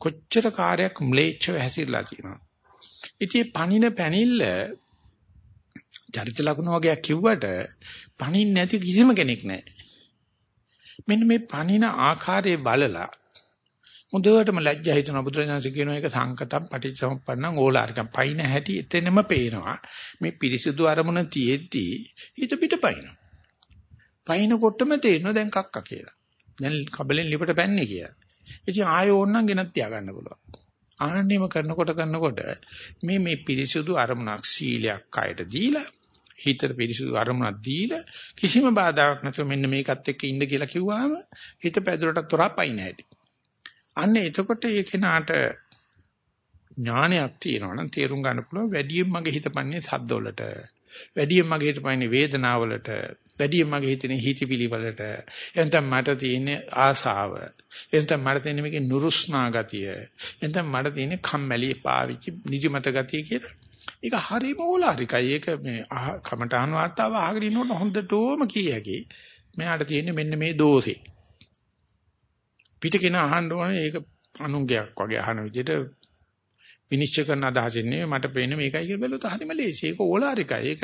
කොච්චර කාර්යයක් ම්ලේච්ඡව හැසිරලා තියෙනවද? ඉතින් පණින පැනිල්ල චරිත ලකුණ වගේ කිව්වට පණින් නැති කිසිම කෙනෙක් නැහැ. මෙන්න මේ පණින ආකාරයේ බලලා මුදවටම ලැජ්ජා හිතන බුදුරජාණන් කියන එක සංකතම් පටිච්චසමුප්පන්නං ඕලාරිකම්. පයින් හැටි එතනම පේනවා. මේ පිරිසිදු අරමුණ තියෙද්දී හිත පිටපයින් පයින්කොටම තේරෙනවා දැන් කක්ක කියලා. දැන් කබලෙන් ලිපට පැන්නේ කියලා. ඉතින් ආයෝ ඕන්නම් ගෙනත් තියාගන්න පුළුවන්. ආනන්නේම කරනකොට කරනකොට මේ මේ පිරිසිදු අරමුණක් සීලයක් කයට දීලා හිතට පිරිසිදු අරමුණක් දීලා කිසිම බාධාවක් නැතුව මෙන්න මේකත් එක්ක ඉන්න කියලා කිව්වහම හිත පැදුරටත් තොරා පයින් හැටි අන්න එතකොට ඒ කෙනාට ඥානයක් තියෙනවා නම් තේරුම් ගන්න පුළුවන් වැඩියෙන් මගේ හිතපන්නේ සද්දවලට වැඩියෙන් මගේ හිතපන්නේ වේදනාවලට වැඩියෙන් මගේ හිතන්නේ හිතවිලි වලට එතෙන් මට තියෙන ආසාව එතෙන් මට තියෙන මේකේ නුරුස්නා ගතිය එතෙන් මට තියෙන කම්මැලි පාවිච්චි නිදිමත ගතිය කියලා. ඒක හරිම ඕලාරිකයි. ඒක මේ කමටහන් වාර්තාව අහගෙන ඉන්නකොට හොඳටම කිය හැකි මෙයාට තියෙන්නේ මෙන්න මේ දෝෂේ. පිටකෙන අහන්න ඕනේ ඒක අනුංගයක් වගේ අහන විදිහට විනිශ්චය කරන අදහසින්නේ මට පේන්නේ මේකයි කියලා බැලුවොත් හරිම ලේසි. ඒක ඕලාරිකයි. ඒක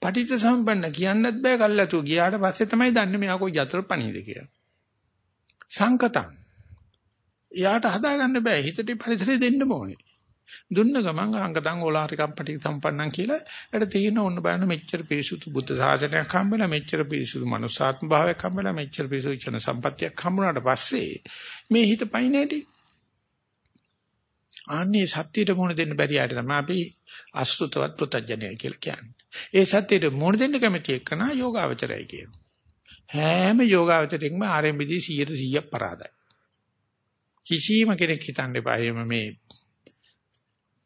පටිච්ච සම්පන්න කියන්නත් බෑ කල්ලාතු. ගියාට පස්සේ තමයි දන්නේ මෙයා කොයි යතර පණීද කියලා. සංකතං. එයාට හදාගන්න බෑ. හිතට පරිසරය දෙන්න ඕනේ. දුන්න ගමන් අංගදන් ඕලාරිකම් පටි සම්පන්නන් කියලා ඒකට තියෙන ඕන බලන්න මෙච්චර පිරිසුදු බුද්ධ ශාසනයක් හම්බෙලා මෙච්චර පිරිසුදු මනුස්සාත්ම භාවයක් හම්බෙලා මෙච්චර පිරිසුදු චන සම්පත්තියක් හම්බුනාට පස්සේ මේ හිත පයින්නේටි අනේ සත්‍යයට මුණ දෙන්න බැරි ආයත තමයි අපි අසෘතවත් ප්‍රත්‍යඥය කියලා කියන්නේ. ඒ සත්‍යයට මුණ දෙන්න කැමති එක්කන යෝගාවචරයයි කියනවා. හැම යෝගාවචරයෙක්ම ආරම්භදී 100 100ක් පරාදයි. කිසිම කෙනෙක් හිතන්න එපා එහෙම මේ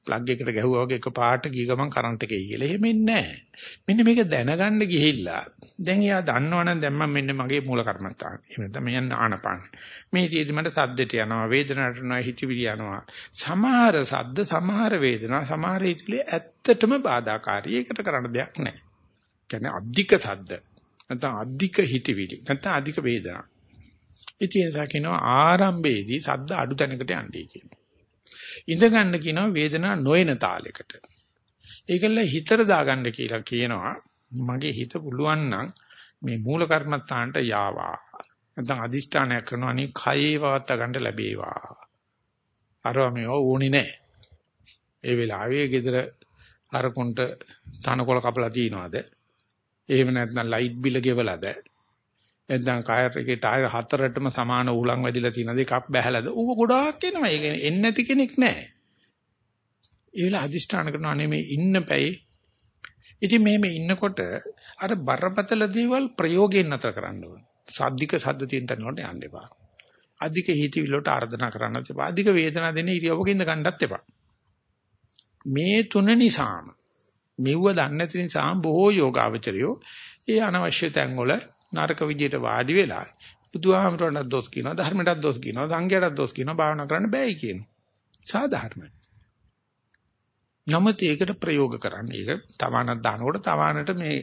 ප්ලග් එකට ගැහුවා වගේ එක පාට ගිය ගමන් කරන්ට් එකේ කියලා. එහෙම ඉන්නේ නැහැ. මෙන්න මේක දැනගන්න ගිහිල්ලා දැන් එයා දන්නවනම් දැන් මම මෙන්න මගේ මූල කර්මත්තාන. එහෙම නැත්නම් මම යන්න ආනපාන. මේ තියෙදි මට සද්දෙට යනවා, වේදනාවට යනවා, හිතවිලි යනවා. සමහර සද්ද, සමහර වේදනා, සමහර හිතවිලි ඇත්තටම බාධාකාරී. ඒකට කරන්න දෙයක් නැහැ. කියන්නේ අධික සද්ද. නැත්නම් අධික හිතවිලි. නැත්නම් අධික වේදනා. ඉතින් ඒ නිසා කියනවා ආරම්භයේදී සද්ද අඩු තැනකට යන්නේ කියනවා. ඉඳ ගන්න කියනවා වේදනාව නොයන තාලයකට. ඒකල හිතර දාගන්න කියලා කියනවා මගේ හිත පුළුවන් නම් මේ මූල කර්මත්තාන්ට යාවා. නැත්නම් අදිෂ්ඨානයක් කරනවා අනේ කයේ පවත්ත ගන්න ලැබේවා. අරවා මේ ඕනි නෑ. ඒ වෙලාවේ ගෙදර අරකුන්ට තනකොළ කපලා තියනවාද? එහෙම නැත්නම් ලයිට් බිල ගෙවලාද? නැත්නම් කායර් එකේ ටයර් හතරටම සමාන උලන් වැදිලා තියෙන දෙකක් බැහැලාද? ඌව ගොඩාක් එනවා. ඒක එන්නේ නැති කෙනෙක් නැහැ. ඒ වෙලාව අදිෂ්ඨාන කරනවා නෙමෙයි ඉන්න පැයි. ඉතින් මෙහෙම ඉන්නකොට අර බරපතල දේවල් ප්‍රයෝගයෙන් නතර කරන්න ඕනේ. සද්දික සද්ද තියෙන තැන වලට යන්න එපා. අධික හිතවිල්ල වලට ආර්දනා කරන්නත් එපා. අධික වේදනා දෙන ඉරියව්වක ඉඳ ගන්නත් එපා. මේ තුන නිසාම මෙව්ව දන්නේ නැති නිසා බොහෝ යෝගාවචරයෝ ඒ අනවශ්‍ය තැන් වල නරක විදියට වාඩි වෙලා බුදුහාමරණක් දොස් කියනවා ධර්මයටත් දොස් කියනවා සංඝයටත් දොස් කියනවා භාවනා කරන්න බෑයි කියනවා. සාධාරණයි. නමුත් ඒකට ප්‍රයෝග කරන්න. ඒක තවානක් දානකොට තවානට මේ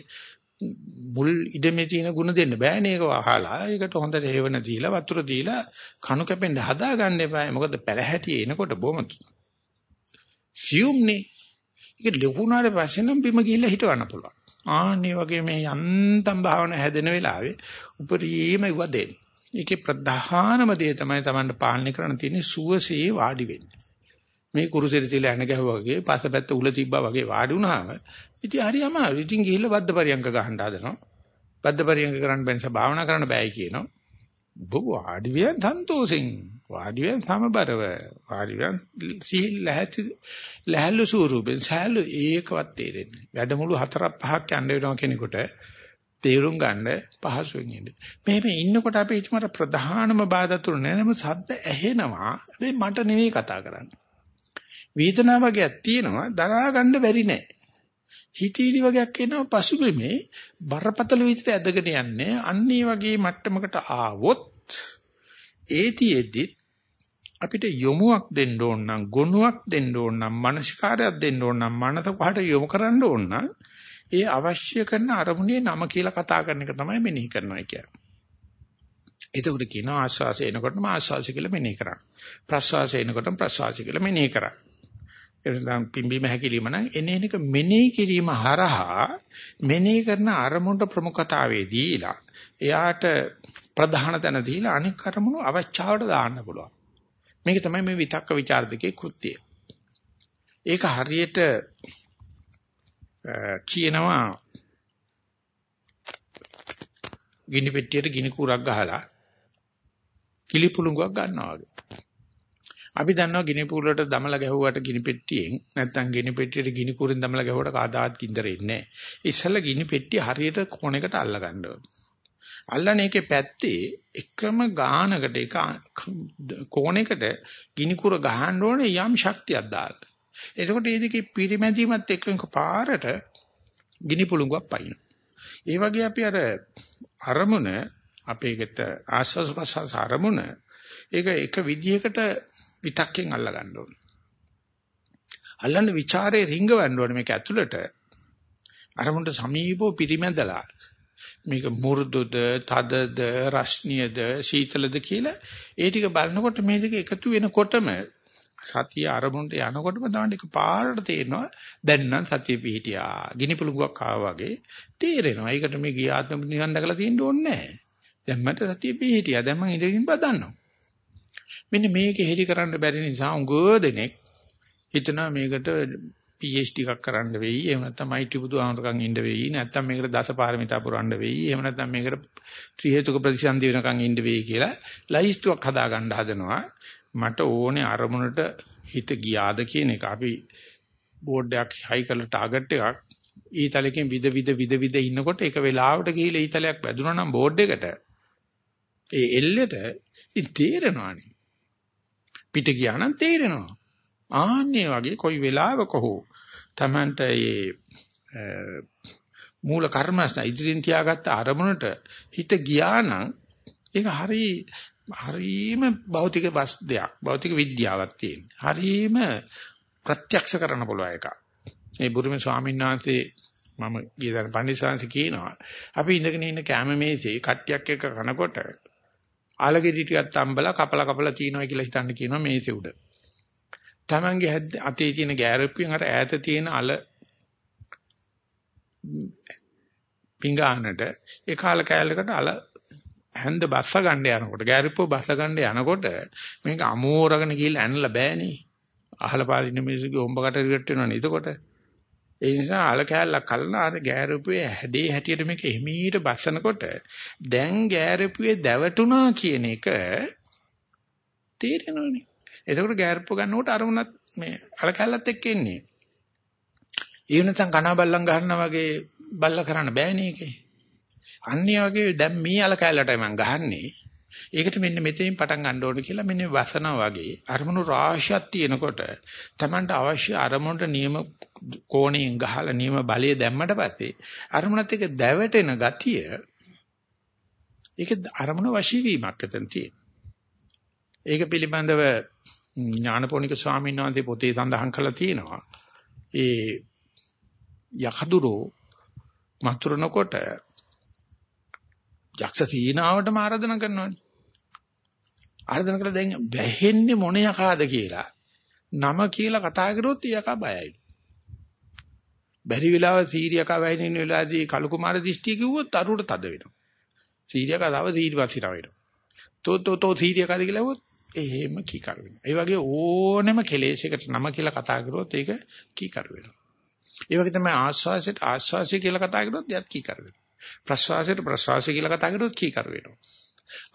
මුල් ඉඩමේ තියෙන ಗುಣ දෙන්න බෑනේ ඒක වහලා. ඒකට හොඳට හේවන දීලා වතුර දීලා කණු කැපෙන්න හදා ගන්න එපා. මොකද පැලහැටි එනකොට බොහොම සියුම්නේ. ඒක ලොකුනාට පස්සේ නම් බිම ගිහිල්ලා හිටවන්න පුළුවන්. ආන්නේ වගේ මේ යන්තම් භාවන හැදෙන වෙලාවේ උපරිම ඉව දෙන්න. ඒකේ ප්‍රධානම දේ තමයි Tamanට පාලනය කරන්න තියෙන්නේ සුවසේ වාඩි වෙන්න. මේ කුරුසෙට තියලා එන ගැහුවා වගේ පස්සපැත්ත උල තිබ්බා වගේ වාඩි වුණාම ඉතින් හරි අමාරුයි. ඉතින් ගිහිල්ලා බද්ද පරියංග ගහන්න හදනවා. බද්ද පරියංග කරන්න බැන්ස භාවනා කරන්න බෑයි කියනවා. ඔබ වාඩි වෙන සන්තෝෂෙන් වාඩි වෙන සමබරව වාඩි වෙන සිහිල් ලැහැති ලැහැල්ලු ස්වරූපෙන් සහැල්ලු ඒකවත් තේරෙන්නේ වැඩමුළු හතරක් පහක් යන්න වෙනවා කෙනෙකුට තේරුම් ගන්න පහසුවෙන් ඉන්නේ. මෙහෙම ඉන්නකොට අපි ඉතමර ප්‍රධානම බාධා තුන නෑනම සද්ද ඇහෙනවා. හැබැයි මට නෙවෙයි කතා කරන්නේ. වේදනාව වගේක් තියෙනවා. දරා ගන්න බැරි නෑ. හිතීලි වගේක් එනවා. පසුබිමේ බරපතල විදිහට ඇදගෙන යන්නේ. අන්න ඒ වගේ මට්ටමකට ආවොත් ඒතිෙද්දි අපිට යොමුවක් දෙන්න ඕන නම් ගුණයක් දෙන්න ඕන නම් මානසිකාරයක් දෙන්න ඕන නම් මනස පහට යොමු කරන්න ඕන නම් ඒ අවශ්‍ය කරන අරමුණේ නම කියලා කතා කරන එක තමයි මෙනෙහි කරනවා කියන්නේ. එතකොට කියනවා ආස්වාසය එනකොටම ආස්වාසය කියලා මෙනෙහි කරා. ප්‍රස්වාසය එනකොටම ප්‍රස්වාසය කියලා මෙනෙහි කරා. එතන පිම්බීම හැකිලිම නම් එනේනක මෙනෙහි කිරීම හරහා මෙනෙහි කරන අරමුණට ප්‍රමුඛතාවයේ දීලා එයාට ප්‍රධාන තැන දීලා අනික් අරමුණු අවචාවට දාන්න පුළුවන්. මේක තමයි මේ විතක්ක ਵਿਚාර දෙකේ කෘත්‍යය. ඒක හරියට කියනවා ගිනි පෙට්ටියට ගිනි කුරක් ගහලා කිලි පුළඟක් ගන්නවා වගේ. අපි දන්නවා ගිනි පුරලට දමලා ගැහුවට ගිනි පෙට්ටියෙන් නැත්නම් ගිනි පෙට්ටියට ගිනි කුරින් දමලා ගැහුවට කාදාත් කින්දර ඉන්නේ නැහැ. ඉස්සෙල්ලා ගිනි පෙට්ටිය හරියට කොනකට අල්ල ගන්න ඕනේ. අල්ලන එකේ පැත්තේ එකම ගානකට එක කෝණයකට ගිනි කුර ගහන්න ඕනේ යම් ශක්තියක් දාලා. එතකොට මේ දෙකේ පිරිමැදීමත් එක්ක පාරට ගිනි පුළඟක් පයින්. ඒ වගේ අපි අර අරමුණ අපේකට ආස්වාස් ප්‍රසස් අරමුණ ඒක එක විදිහකට විතක්කෙන් අල්ල ගන්න ඕනේ. අල්ලන්න ਵਿਚාරේ රිංගවන්න ඕනේ මේක ඇතුළට. අරමුණට සමීපව පිරිමැදලා මේක මු르දුද, තදද, රස්නියද, සීතලද කියලා ඒ ටික බලනකොට මේ දෙක එකතු වෙනකොටම සතිය අරමුණට යනකොටම තමයි ඒක පාරට තේරෙනවා දැන් නම් සතිය පිහිටියා. ගිනි පුළඟක් ආවා වගේ තේරෙනවා. ඒකට මේ ගියාත්ම නිවන් දැකලා තියෙන්න ඕනේ නැහැ. දැන් මට සතිය පිහිටියා. දැන් මම ඉඳගෙන බදන්නවා. මෙන්න මේක හෙලි කරන්න බැරි නිසා උගෝ දෙනෙක් හිතනවා මේකට PhD එකක් කරන්න වෙයි. එහෙම නැත්නම් මෛත්‍රී බුදුහාමරකම් ඉන්න වෙයි. නැත්නම් මේකට දසපාරමිතා පුරන්න වෙයි. එහෙම නැත්නම් මේකට ත්‍රි හේතුක ප්‍රතිසන්දි වෙනකම් ඉන්න වෙයි කියලා ලයිස්තුවක් හදා ගන්න හදනවා. මට ඕනේ අරමුණට හිත ගියාද කියන එක. අපි බෝඩ් එකක් හයි කරලා ටාගට් එකක් ඊතලකින් විද විද විද විද ඉන්නකොට එක වෙලාවට ගිහිල්ලා ඊතලයක් වැදුනා නම් බෝඩ් එකට ඒ එල්ලෙට ඉතින් තේරෙනවානේ. පිට ගියා නම් තේරෙනවා. ආන්නේ වගේ කොයි වෙලාවක හෝ Tamanට මේ මූල කර්මස්න ඉදිරියෙන් තියාගත්ත අරමුණට හිත ගියා නම් ඒක හරි හරීම භෞතික වස් දෙයක් භෞතික විද්‍යාවක් තියෙන. හරීම ප්‍රත්‍යක්ෂ කරන්න පුළුවන් එකක්. මේ බුරුමේ ස්වාමීන් වහන්සේ මම ගියදාන පන්දිසාංශ කියනවා අපි ඉඳගෙන ඉන්න කැම මේසේ කට්ටියක් එක්ක කනකොට ආලගෙඩි ටිකක් තම්බලා කපලා කපලා තියනවා කියලා හිතන්න කියනවා මේසේ උඩ. Tamange අතේ තියෙන ගෑරප්පියෙන් අර ඈත තියෙන අල පිඟානට ඒ කාල කෑල්ලකට අල හැන්ද බස්ස ගන්න යනකොට ගෑරප්පුව බස්ස ගන්න යනකොට මේක අමෝරගෙන ගිහලා ඇනලා බෑනේ. අහල පාලින්න මිනිස්සුගේ හොම්බකට රිට් වෙනවනේ එතකොට. ඒ නිසා අල කෑල්ලක් කලන අර ගෑරපුවේ හැඩේ හැටියට මේක එමීට බස්සනකොට දැන් ගෑරපුවේ දැවටුණා කියන එක තේරෙනවනේ. එතකොට ගෑරප්ප ගන්නකොට අරමුණත් මේ අල කෑල්ලත් එක්ක එන්නේ. ඒ වෙනතන් කනා බල්ලන් ගන්නවා වගේ බල්ල කරන්න බෑනේ ඒකේ. අන්නේ වගේ දැන් මේ අල කෑල්ලටයි මම ගහන්නේ. ඒකට මෙන්න මෙතනින් පටන් ගන්න ඕනේ කියලා මෙන්න වසනවා වගේ අරමුණු රාශියක් තියෙනකොට Tamanට අවශ්‍ය අරමුණට නියම කෝණයෙන් ගහලා නියම බලය දැම්මට පස්සේ අරමුණත් එක්ක දැවටෙන ගතිය ඒක අරමුණ වශී වීමක් එතන තියෙන. ඒක පිළිබඳව ඥානපෝනික ස්වාමීන් වහන්සේ පොතේ සඳහන් කරලා තියෙනවා. ඒ යකදුරෝ මතුරුනකොට යක්ෂ සීනාවටම ආරාධනා කරනවානේ. ආරාධනා කළා දැන් වැහෙන්නේ මොන යකාද කියලා. නම කියලා කතා කරොත් යකා බයයි. බැරි වෙලාව සීරියකා වැහෙනින වෙලාවේදී කලු කුමාර දිෂ්ටි කිව්වොත් අරුවට තද වෙනවා. සීරියකා තව සීරිපස්සිර වෙනවා. තෝ තෝ තෝ සීරියකාද කියලා කිව්වොත් එහෙම කීකර වෙනවා. ඒ වගේ ඕනෙම කෙලෙසයකට නම කියලා කතා කරොත් ඒක කීකර වෙනවා. ඒ වගේ තමයි ආස්වාසයට ආස්වාසය කියලා කතා කරොත් යත් කීකර වෙනවා. ප්‍රස්වාසයට ප්‍රස්වාසය කියලා කතා කරොත් කීකර වෙනවා.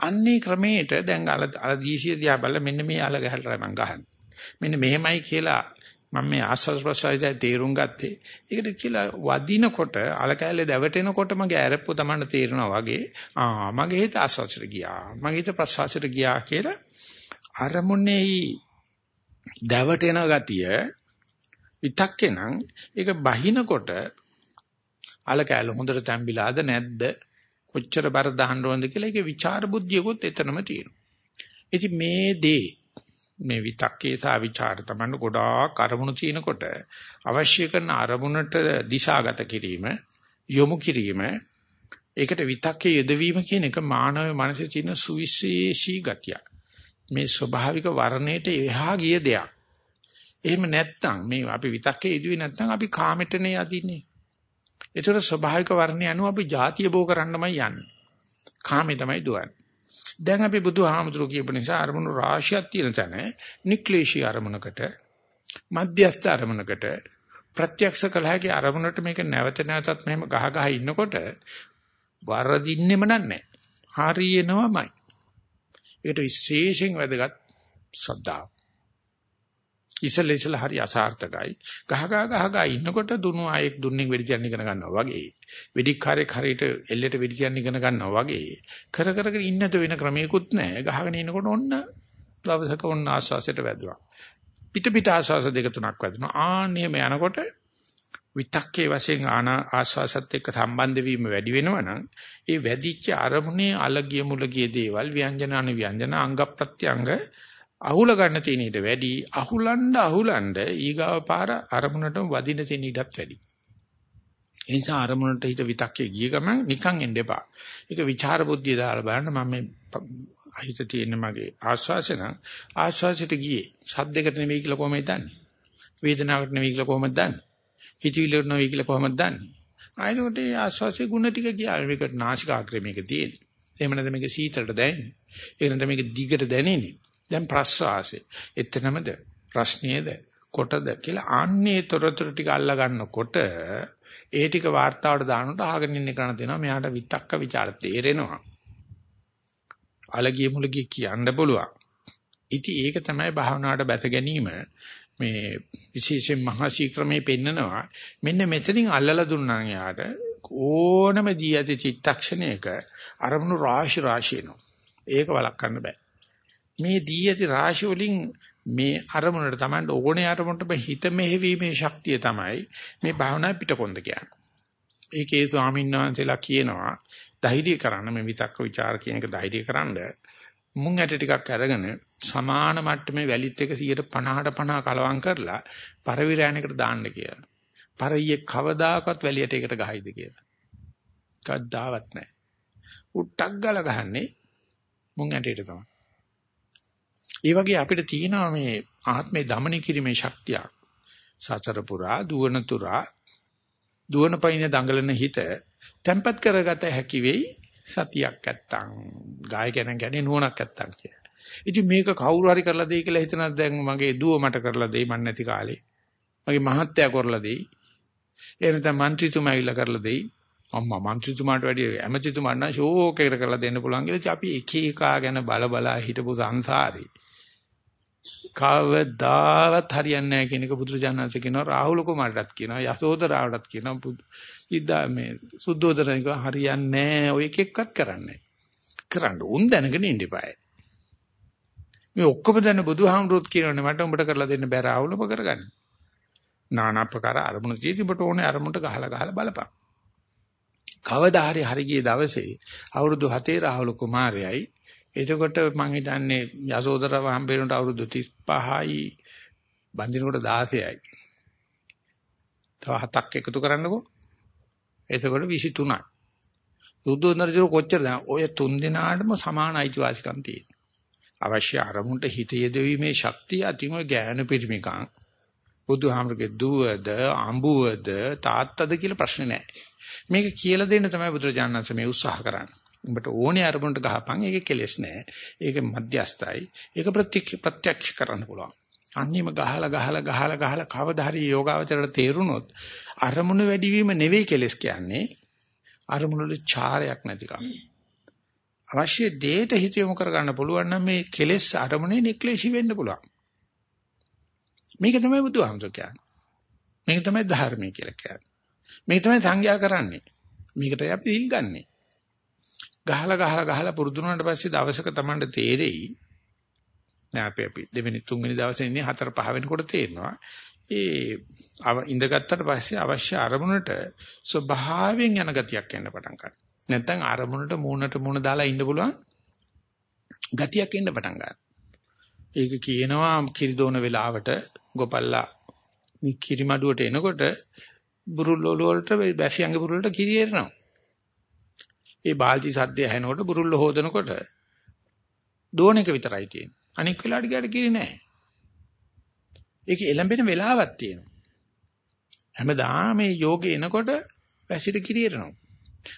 අන්නේ ක්‍රමයට දැන් අල අල දීසිය දිහා බලලා මෙන්න මේ අල ගහලා මම ගහන්නේ. මෙන්න මෙහෙමයි කියලා මම මේ ආස්වාද ප්‍රසාරය තේරුම් ගත්තේ. ඒකට කියලා වදිනකොට අල කැලේ දැවටෙනකොට මගේ ඇරප්පු තමන්න තේරෙනවා වගේ ආ මගේ හිත ආස්වාදයට ගියා. මගේ හිත ප්‍රසාරයට ගියා කියලා අරමුණේ දැවට එන ගතිය විතක්කේ නම් ඒක බහිනකොට අල කැල හොඳට තැම්බිලාද නැද්ද කොච්චර බර දහන්න ඕනද කියලා ඒකේ ਵਿਚාර බුද්ධියකුත් එතනම තියෙනවා. ඉතින් මේ දේ මේ විතක්කේ සහ ਵਿਚාර තමයි ගොඩාක් අරමුණු තිනකොට අවශ්‍ය කරන අරමුණට දිශාගත කිරීම යොමු කිරීම ඒකට විතක්කේ යෙදවීම කියන එක මානව මනසේ තියෙන සුවිශේෂී ගතියක්. මේ ස්වභාවික වර්ණයට එහා ගිය දෙයක්. එහෙම නැත්නම් මේ අපි විතක්කේ යෙදුවේ නැත්නම් අපි කාමෙටනේ යදින්නේ. ඒතර ස්වභාවික වර්ණය අනුව අපි ಜಾතිය බෝ කරන්නමයි යන්නේ. කාමේ තමයි දුවන්නේ. දැන් අපි බුදුහාමුදුරු කියපු නිසා අරමුණු රාශියක් තියෙන තැන නික්ලේශී අරමුණකට මධ්‍යස්ථ අරමුණකට ප්‍රත්‍යක්ෂ කළ හැකි අරමුණට මේක නැවත නැවතත් මෙහෙම ගහ ගහ ඉන්නකොට වරදින්නෙම නැහැ. හරියනවමයි. ඒකට විශේෂයෙන් වැදගත් ශ්‍රද්ධාව. ඉසල ඉසල හරි අසාර්ථකයි. ගහ ගහ ගහ ගහ ඉන්නකොට දුනු ආයෙක් දුන්නෙන් වෙඩි තියන්න ඉගෙන ගන්නවා වගේ. වෙඩික්කාරයෙක් හරියට එල්ලෙට වෙඩි තියන්න ඉගෙන ගන්නවා වගේ. කර කර කර ඉන්නත වෙන ක්‍රමයකුත් නැහැ. ගහගෙන ඉනකොට ඔන්න දවසක ඔන්න ආස්වාසයට වැදුවා. පිට පිට ආස්වාස දෙක තුනක් වැදුනා. ආන්නේම යනකොට විතක්කේ වශයෙන් ආන ආස්වාසත් එක්ක සම්බන්ධ වීම වැඩි වෙනවනම් ඒ වැඩිච්ච අරමුණේ අලගිය මුලගිය දේවල් ව්‍යංජන අනු ව්‍යංජන අංග ප්‍රත්‍යංග අහුල ගන්න තියෙන ඊට වැඩි අහුලන්න අහුලන්න ඊගාව පාර අරමුණට වදින තියෙන ඊටත් වැඩි. ඒ නිසා අරමුණට හිත විතක්කේ ගිය ගමන් නිකන් එන්න එපා. ඒක විචාර බුද්ධිය දාලා බලන්න මම මේ හිත තියෙන මගේ ආස්වාසය නම් ආස්වාසයට ගියේ සද්දයකට නෙවෙයි කියලා කොහොමද දන්නේ? වේදනාවකට නෙවෙයි කියලා කොහොමද දන්නේ? හිතවිලි නොවි කියලා කොහොමද දන්නේ? ආයෙකට ඒ ආස්වාසේ ಗುಣ ටික ගියා. මේකට නාසිකාග්‍රේ මේක තියෙන්නේ. එහෙම නැත්නම් මේක සීතලට දැනෙන්නේ. ඒක නැත්නම් මේක දිගට දැනෙන්නේ. දැන් ප්‍රස්වාසය. එතනමද ප්‍රශ්නේද කොටද කියලා ආන්නේ තොරතුරු ටික අල්ලා ගන්නකොට ඒ ටික වார்த்தාවට දානකොට අහගෙන ඉන්න කෙනා දෙනවා මෙයාට විතක්ක ਵਿਚාර තේරෙනවා. අලගිය මුලගිය කියන්න පුළුවන්. ඉතින් ඒක තමයි භාවනාවට බැස ගැනීම මේ විශේෂයෙන් මහා ශීක්‍රමේ පෙන්නනවා. මෙන්න මෙතනින් අල්ලලා දුන්නා යාට ඕනම දී ඇති චිත්තක්ෂණයක අරමුණු රාශි රාශි එනවා. ඒක වළක්වන්න බෑ. මේ දී ඇති රාශි වලින් මේ අරමුණට Tamanට ඕනේ අරමුණට හිත මෙහෙවීමේ ශක්තිය තමයි මේ භාවනා පිටකොන්ද කියන්නේ. ඒකේ ස්වාමීන් වහන්සේලා කියනවා ධෛර්ය කරන්න මේ විතක්ක ਵਿਚාර කියන එක ධෛර්ය කරන්න මුං ඇට ටිකක් අරගෙන සමාන මට්ටමේ වැලිත් එක 150ට 50 කලවම් කරලා පරිවිරයන්කට දාන්න කියලා. පරියේ කවදාකවත් වැලියට ඒකට ගහයිද කියලා. කද්දාවත් නැහැ. උට්ටක් ගල ගහන්නේ මුං ඇටේට තමයි. ඒ වගේ අපිට තියෙනවා මේ ආත්මේ দমন කිරීමේ ශක්තිය. සසර පුරා දුවන තුරා දුවන පයින් දඟලන හිත තැම්පත් කරගත හැකි වෙයි සතියක් නැත්තම් ගාය ගැන ගැනේ නුවණක් නැත්තම් කියලා. ඉතින් මේක කවුරු හරි කරලා දෙයි කියලා හිතනත් දැන් මගේ දුව මට කරලා දෙයි මන් නැති කාලේ. මගේ මහත්තයා කරලා දෙයි. එහෙනම් මන්ත්‍රීතුමා ඇවිල්ලා කරලා දෙයි. අම්මා මන්ත්‍රීතුමාට වැඩිය ඇමතිතුමා නම් ෂෝක් එකකට කරලා දෙන්න පුළුවන් කියලා ඉතින් අපි එක එකා ගැන බල බලා හිටපු සංසාරේ කවදාවත් හරියන්නේ නැහැ කියන එක බුදුරජාණන්සේ කියනවා රාහුල කුමාරටත් කියනවා යසෝදරාවටත් කියනවා ඉදා මේ සුද්ධෝදරනික හරියන්නේ නැහැ. ඔය එක එක්කත් කරන්නේ කරන්න උන් දැනගෙන ඉන්න ඉපාය මේ ඔක්කොම දැන බුදුහාමුදුරුවෝත් කියනවානේ මට උඹට කරලා දෙන්න බෑ රාහුල ඔබ කරගන්න. নানা ප්‍රකාර අරමුණු තියෙදි ඔබට ඕනේ අරමුණට ගහලා ගහලා බලපන්. කවදා හරි හරි ගිය දවසේ අවුරුදු 7 රාහුල කුමාරයයි. එතකොට මං හිතන්නේ යසෝදරව හම්බෙන්නට අවුරුදු 35යි බඳිනකොට 16යි. තව හතක් එකතු කරන්නකෝ. එතකොට 23යි. සුද්ධෝදනරිජු කොච්චරද? ඔය තුන් දෙනාටම සමාන අයිතිවාසිකම් තියෙනවා. අවශ්‍ය අරමුණට හිත යෙදවීමේ ශක්තිය අතිම ගෑනු පිරිමිකම්. බුදුහාමරගේ දුවද, අඹුවද, තාත්තද කියලා ප්‍රශ්නේ නැහැ. මේක කියලා දෙන්න තමයි බුදුරජාණන් වහන්සේ මේ උත්සාහ කරන්නේ. උඹට ඕනේ අරමුණට ගහපන් ඒකේ කෙලෙස් නැහැ. ඒක මධ්‍යස්ථයි. ඒක ප්‍රත්‍යක්ෂ කරන්න පුළුවන්. අන්නේම ගහලා ගහලා ගහලා ගහලා කවදා හරි යෝගාවචරයට තේරුනොත් අරමුණ වැඩිවීම නෙවෙයි කෙලස් කියන්නේ අරමුණ වල චාරයක් නැතිකම. අවශ්‍ය දෙයට හිත යොමු කර ගන්න පුළුවන් නම් මේ කෙලස් අරමුණේ නික්ලේශී වෙන්න පුළුවන්. මේක තමයි බුදුහාමුදුර කියන්නේ. මේක තමයි ධර්මයේ කියලා කියන්නේ. මේක තමයි සංඥා කරන්නේ. මේකට අපි ඉල් ගන්නේ. ගහලා ගහලා ගහලා පුරුදු වුණාට පස්සේ දවසක Tamanට තේරෙයි දැන් අපි අපි දෙවෙනි තුන්වෙනි දවසේ ඉන්නේ හතර පහ වෙනකොට තේරෙනවා. ඒ ඉඳගත්තට පස්සේ අවශ්‍ය අරමුණට ස්වභාවයෙන් යන ගතියක් එන්න පටන් ගන්නවා. නැත්නම් අරමුණට මූණට මූණ දාලා ඉන්න පුළුවන් ගතියක් එන්න පටන් ගන්නවා. ඒක කියනවා කිරිදෝන වෙලාවට ගොපල්ලා කිරිමඩුවට එනකොට බුරුල් වලට බැසියන්ගේ බුරුල්ලට කිරි එරනවා. ඒ බාල්ටි සද්දය ඇහෙනකොට බුරුල්ල හොදනකොට දෝන එක විතරයි තියෙන්නේ. අනික් වෙලාවට ගියට කිරි නැහැ. ඒක එළඹෙන වෙලාවක් තියෙනවා. හැමදාම මේ යෝගේ එනකොට වැසිට කිරියරනවා.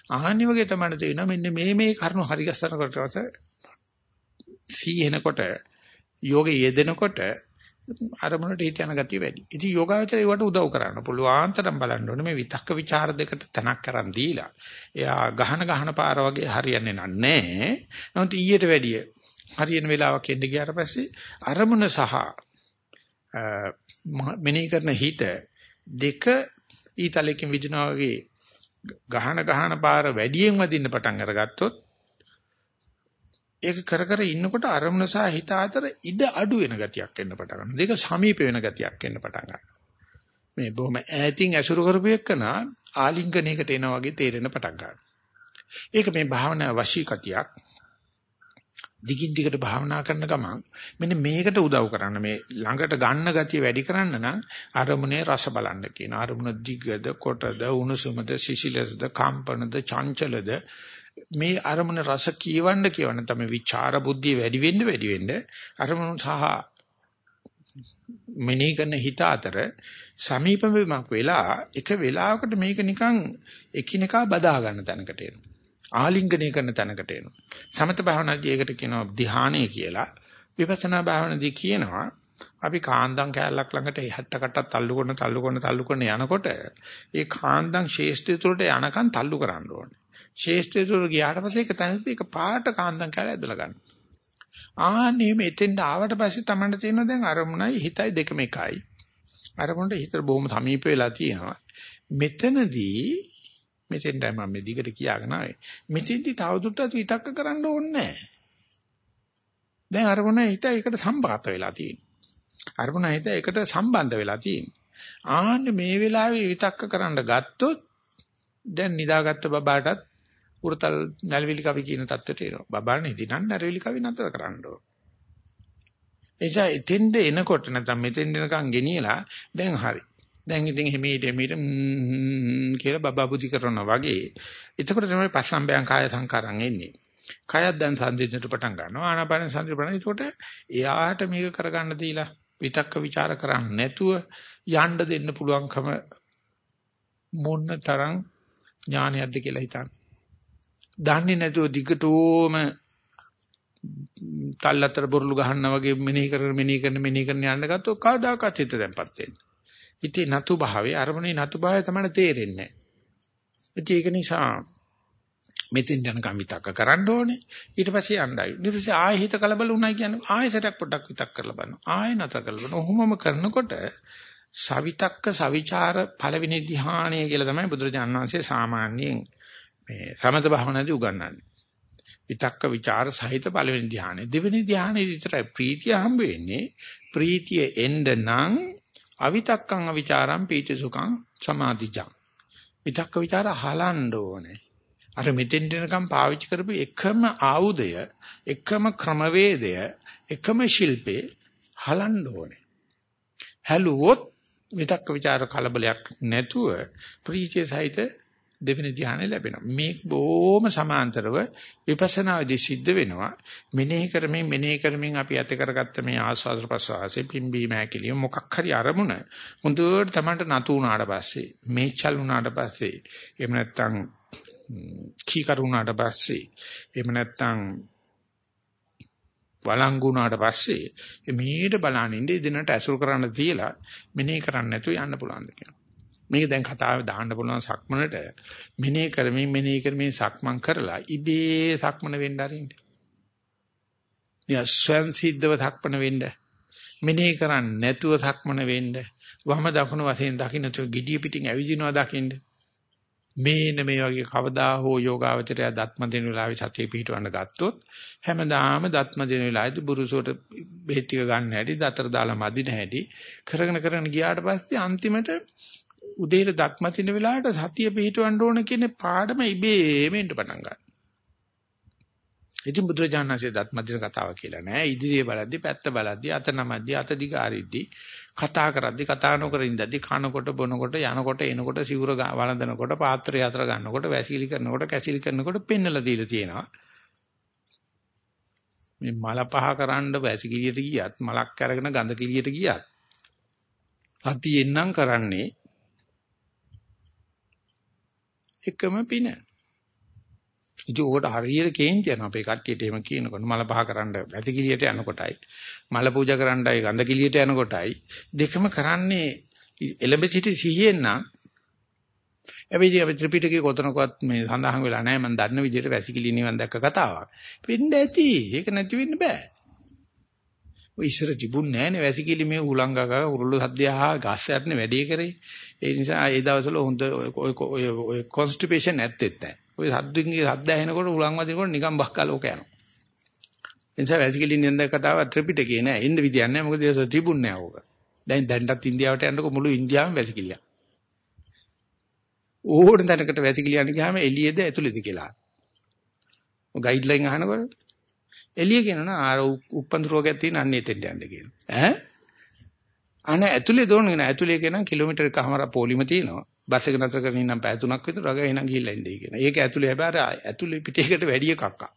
ආහන්නේ වගේ තමයි තේරෙනවා මෙන්න මේ මේ කරුණු හරි ගස්සන කොටස සී එනකොට යෝගේ යෙදෙනකොට අරමුණට හිත යන ගතිය වැඩි. ඉතින් යෝගාවචරය ඒවට උදව් කරන්න පුළුවන් තරම් බලන්න ඕනේ මේ විතක්ක ਵਿਚාර දෙකට තනක් කරන් දීලා. එයා ගහන ගහන පාර වගේ හරියන්නේ නැහැ. නමුත් ඊට වැඩිය හරියන වෙලාවක් එන්න ගියාට පස්සේ අරමුණ සහ මෙනෙහි කරන හිත දෙක ඊතලකින් විදිනවා වගේ ගහන ගහන පාර වැඩියෙන් වදින්න පටන් අරගත්තොත් ඒක කර කර ඉන්නකොට අරමුණ සහ හිත අතර ඉඩ අඩු වෙන ගතියක් එන්න පටන් ගන්නවා. දෙක සමීප වෙන ගතියක් එන්න පටන් ගන්නවා. මේ බොහොම ඈතින් ඇසුරු කරපු එකන ආලිංගනයකට එනා වගේ තේරෙන පටන් ගන්නවා. ඒක මේ භාවනා වශී කතියක්. දිගින් දිගට භාවනා කරන ගමන් මෙන්න මේකට උදව් කරන්න මේ ළඟට ගන්න ගතිය වැඩි කරන්න නම් අරමුණේ රස බලන්න කියන අරමුණ දිගද කොටද උණුසුමද සිසිලද කම්පනද චංචලද මේ අරමුණ රස කියවන්න කියවන්න තමයි විචාර බුද්ධිය වැඩි වෙන්න වැඩි වෙන්න අරමුණ සහ මෙනෙහි කරන හිත අතර සමීප වීමක් වෙලා එක වෙලාවකට මේක නිකන් එකිනෙකා බදා ගන්න තැනකට එනවා. ආලිංගනය කරන තැනකට එනවා. සමත භාවනාදී ඒකට කියනවා ධ්‍යානය කියලා. විපස්සනා භාවනාදී කියනවා අපි කාන්දම් කෑල්ලක් ළඟට එහට කටක් තල්ලු කරන තල්ලු කරන තල්ලු කරන යනකොට ඒ කාන්දම් ශේෂ්ත්‍රය තුළට යනකම් තල්ලු කරන්න ඕනේ. ශේෂ්ත්‍රය තුළ ගියාට පස්සේ ඒක තමයි ඒක පාට කාන්දම් කෑල්ල ඇදලා ගන්න. ආන්නේ මෙතෙන්ට ආවට පස්සේ තමන්ට තියෙන දැන් අරමුණයි හිතයි දෙකම එකයි. අරමුණට හිත බොහොම සමීප වෙලා තියෙනවා. මෙතනදී මෙතෙන්ට මම මේ දිගට කියාගෙන ආවේ. මෙතෙන්දී තවදුරටත් විතක්ක කරන්න ඕනේ නැහැ. දැන් අරමුණ හිත එකට සම්බන්ධ වෙලා තියෙනවා. අරමුණ හිත එකට සම්බන්ධ වෙලා තියෙනවා. ආන්න මේ වෙලාවේ විතක්ක කරන්න ගත්තොත් දැන් නිදාගත්ත බබාටත් උරතල් නැලවිලි කවි කියන தත්ත්වයට එනවා. බබා නිදිනන් නැලවිලි කවි නතර කරන්න ඕන. එනිසා එතෙන්ද එනකොට නැත්නම් මෙතෙන් එනකන් ගෙනියලා දැන් හරි. දැන් ඉතින් හිමීට හිමීට කියලා බබා බුද්ධි කරනවා වගේ. එතකොට තමයි පස්සම්බයං කාය සංකාරං එන්නේ. කයත් දැන් සංදින්නට පටන් ගන්නවා. ආනාපාන සංදින්න පටන්. ඒකට එයාට මේක කරගන්න දීලා විතක්ක ਵਿਚාර කරන්නේ නැතුව යන්න දෙන්න පුළුවන්කම මොන්න තරම් ඥානයක්ද කියලා හිතන්න. දන්නේ නැතුව දිගටම තල්ලතර බොරළු ගහනවා වගේ මෙනෙහි කරගෙන මෙනෙහි කරන මෙනෙහි කරන යන්න ගත්තොත් කවදාකවත් හිත දැන්පත් වෙන්නේ. ඉතින් නතු භාවයේ අරමුණේ නතු භාවය තමයි තේරෙන්නේ නැහැ. ඒක නිසා මෙතෙන් යනකම් විතක්ක කරන්න ඕනේ. ඊට පස්සේ යන්නයි. ඊට පස්සේ ආයෙ හිත කලබල වුණයි කියන්නේ ආයෙ සැරයක් පොඩ්ඩක් විතක් කරලා බලන්න. ආයෙ නතර කරලා බලන්න. ඔහොමම කරනකොට සවිතක්ක සවිචාර පළවෙනි ධ්‍යානය කියලා තමයි බුදුරජාණන් වහන්සේ සාමාන්‍යයෙන් මේ සමත භාවනාවේ උගන්වන්නේ. විතක්ක ਵਿਚාර සහිත පළවෙනි ධ්‍යානෙ. දෙවෙනි ධ්‍යානෙ විතරයි ප්‍රීතිය හම්බ වෙන්නේ. ප්‍රීතිය එන්න නම් අවිතක්කං අවිචාරං පීති සුඛං සමාධිජං. විතක්ක විචාර අහලන්න ඕනේ. අර මෙතෙන් දෙනකම් පාවිච්චි කරපු එකම ආයුධය, එකම ක්‍රමවේදය, එකම ශිල්පේ හලන්න ඕනේ. හැලුවොත් විතක්ක ਵਿਚාර කලබලයක් නැතුව ප්‍රීතිය සහිත දෙවෙනි ධ්‍යානෙ ලැබෙනවා. මේ බොහොම සමාන්තරව විපස්සනාදී සිද්ධ වෙනවා. මෙනෙහි කරමින් මෙනෙහි කරමින් අපි ඇති කරගත්ත මේ ආස්වාද ප්‍රසවාසයේ පිම්බීම හැකිලිය මොකක් හරි අරමුණ හොඳට තමන්ට නතු වුණාට පස්සේ මේචල් වුණාට පස්සේ එහෙම නැත්නම් කීකරුණාට පස්සේ එහෙම නැත්නම් වළංගුණාට පස්සේ මේට බලන්න ඉඳී දිනට ඇසුරු කරන්න තියලා මෙනෙහි කරන්න නැතුව යන්න පුළුවන් දෙයක්. මේක දැන් කතාවේ දාන්න පුළුවන් සක්මනට මෙනෙහි කරමින් මෙනෙහි කරමින් සක්මන් කරලා ඉබේ සක්මන වෙන්න අරින්න. යස්වන් සිද්ධව සක්මන වෙන්න. මෙනෙහි කරන්නේ නැතුව සක්මන වෙන්න. වම දකුණු වශයෙන් දකින්න චෝ gediya පිටින් ඇවිදිනවා දකින්න. මේන මේ වගේ කවදා හෝ යෝගාවචරය දත්ම දෙන වෙලාවේ සතිය පිහිටවන්න ගත්තොත් හැමදාම දත්ම දෙන වෙලාවේදී බුරුසෝට බෙහෙත් ටික ගන්න හැටි දතර දාලා මදින හැටි කරගෙන කරගෙන ගියාට පස්සේ අන්තිමට උදේට දත්ම තින වෙලාවට සතිය පිහිටවන්න ඕන කියන පාඩම ඉබේම එන්න පටන් ගන්නවා. ඉතින් බුදුරජාණන්සේ දත්ම දින කතාව කියලා නෑ. ඉදිරියේ බලද්දි පැත්ත බලද්දි අත නමද්දි අත දිගාරිද්දි කතා කරද්දි කතා නොකර ඉඳද්දි කනකොට බොනකොට යනකොට එනකොට සිවුර වළඳනකොට පාත්‍රය අතර ගන්නකොට වැසිලි කරනකොට කැසිලි කරනකොට පෙන්නලා දීලා තියෙනවා. මේ මල පහ කරන්න වැසිකිළියට ගියත් මලක් අරගෙන ගඳ කිළියට ගියත් සතියෙන්නම් කරන්නේ එකම පින. ඉතින් ඕකට හරියට කේන්ති යනවා අපේ කට්ටියට එහෙම කියනකොට මල පහ කරන්න වැතිකිළියට යනකොටයි මල පූජා කරන්නයි ගඳ කිළියට යනකොටයි දෙකම කරන්නේ එළඹ සිටි සිහියෙන් නම් එවෙදී අපි ත්‍රිපිටකයේ කොතනකවත් මේ සඳහන් වෙලා නැහැ මම දන්න විදිහට වැසිකිළිය නිවන් දැක්ක කතාවක්. වෙන්න ඇති. ඒක නැති වෙන්න බෑ. ඔය ඉස්සර තිබුණ නෑනේ වැසිකිලි මේ උලංගග උරුළු සද්දයා ගස් යටනේ වැඩි කරේ. ඒ නිසා ඒ දවස්වල හොඳ ඔය ඔය කොන්ස්ටිපේෂන් නැත්තේත් නැහැ. ඔය සද්දින්ගේ සද්ද ඇහෙනකොට උලන් වදිනකොට නිකන් බක්කා ලෝක යනවා. ඒ නිසා වැසිකිලි නින්ද කතාව ත්‍රිපිටකේ නෑ. ඉන්න විදියක් නෑ. මොකද ඒක තිබුණේ නෑ ඕක. දැන් දැන්ටත් ඉන්දියාවට යනකොට මුළු ඉන්දියාවම වැසිකිලියක්. ඕන තැනකට වැසිකිලි යන්න ගියාම එළියේද ඇතුළේද කියලා. ගයිඩ්ලයින් අහනකොට එළිය කියනවා ආර උප්පන්දු රෝගයක් තියෙන අන්න එතෙන්ට යන්න කියනවා. ඈ? අනේ ඇතුලේ දෝන්නේ නෑ. ඇතුලේ කියනවා කිලෝමීටර් එකමාර පොලිම තියෙනවා. බස් එක නතර කරගෙන ඉන්නම් පැය තුනක් විතර රග එනන් ගිහිල්ලා ඉන්නේ කියන. ඒක ඇතුලේ හැබැයි ඇතුලේ පිටේකට වැඩි කක්කා.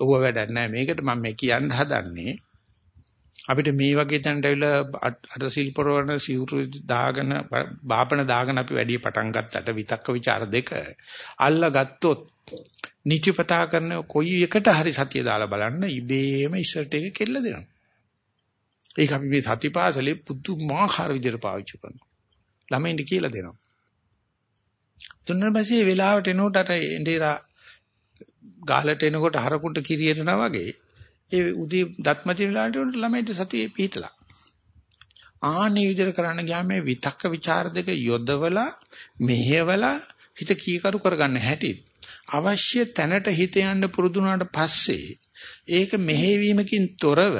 ඔව වැඩක් නෑ. මේකට මම මේ කියන්න හදන්නේ අපිට මේ වගේ තැනට ඇවිල්ලා අට සිල්පරවන සිවුරු දාගෙන බාපණ දාගෙන අපි වැඩි පටන් ගත්තට විතක්ක ਵਿਚාර දෙක අල්ලා ගත්තොත් නිචිපතා කරන කොයි එකට හරි සතිය දාලා බලන්න ඉබේම ඉස්සරට එක කෙල්ල දෙනවා. ඒක අපි මේ සතිපාසලේ පුදුමාකාර විදිහට පාවිච්චි කරනවා. ළමයින්ට කියලා දෙනවා. තුන්වෙනි පස්සේ වෙලාවට එනකොට අර එඬේරා ගාලට එනකොට හරකුට කිරියනවා වගේ ඒ උදේ දත්මති වෙලාවට උන්ට ළමයින්ට සතිය පිහිටලා. ආනේ විදිහට කරන්න ගියාම මේ විතක්ක ਵਿਚාර දෙක යොදවලා මෙහෙवला හිත කීකරු කරගන්න හැටිත් අවශ්‍ය තැනට හිත යන්න පුරුදුනාට පස්සේ ඒක මෙහෙවීමකින් තොරව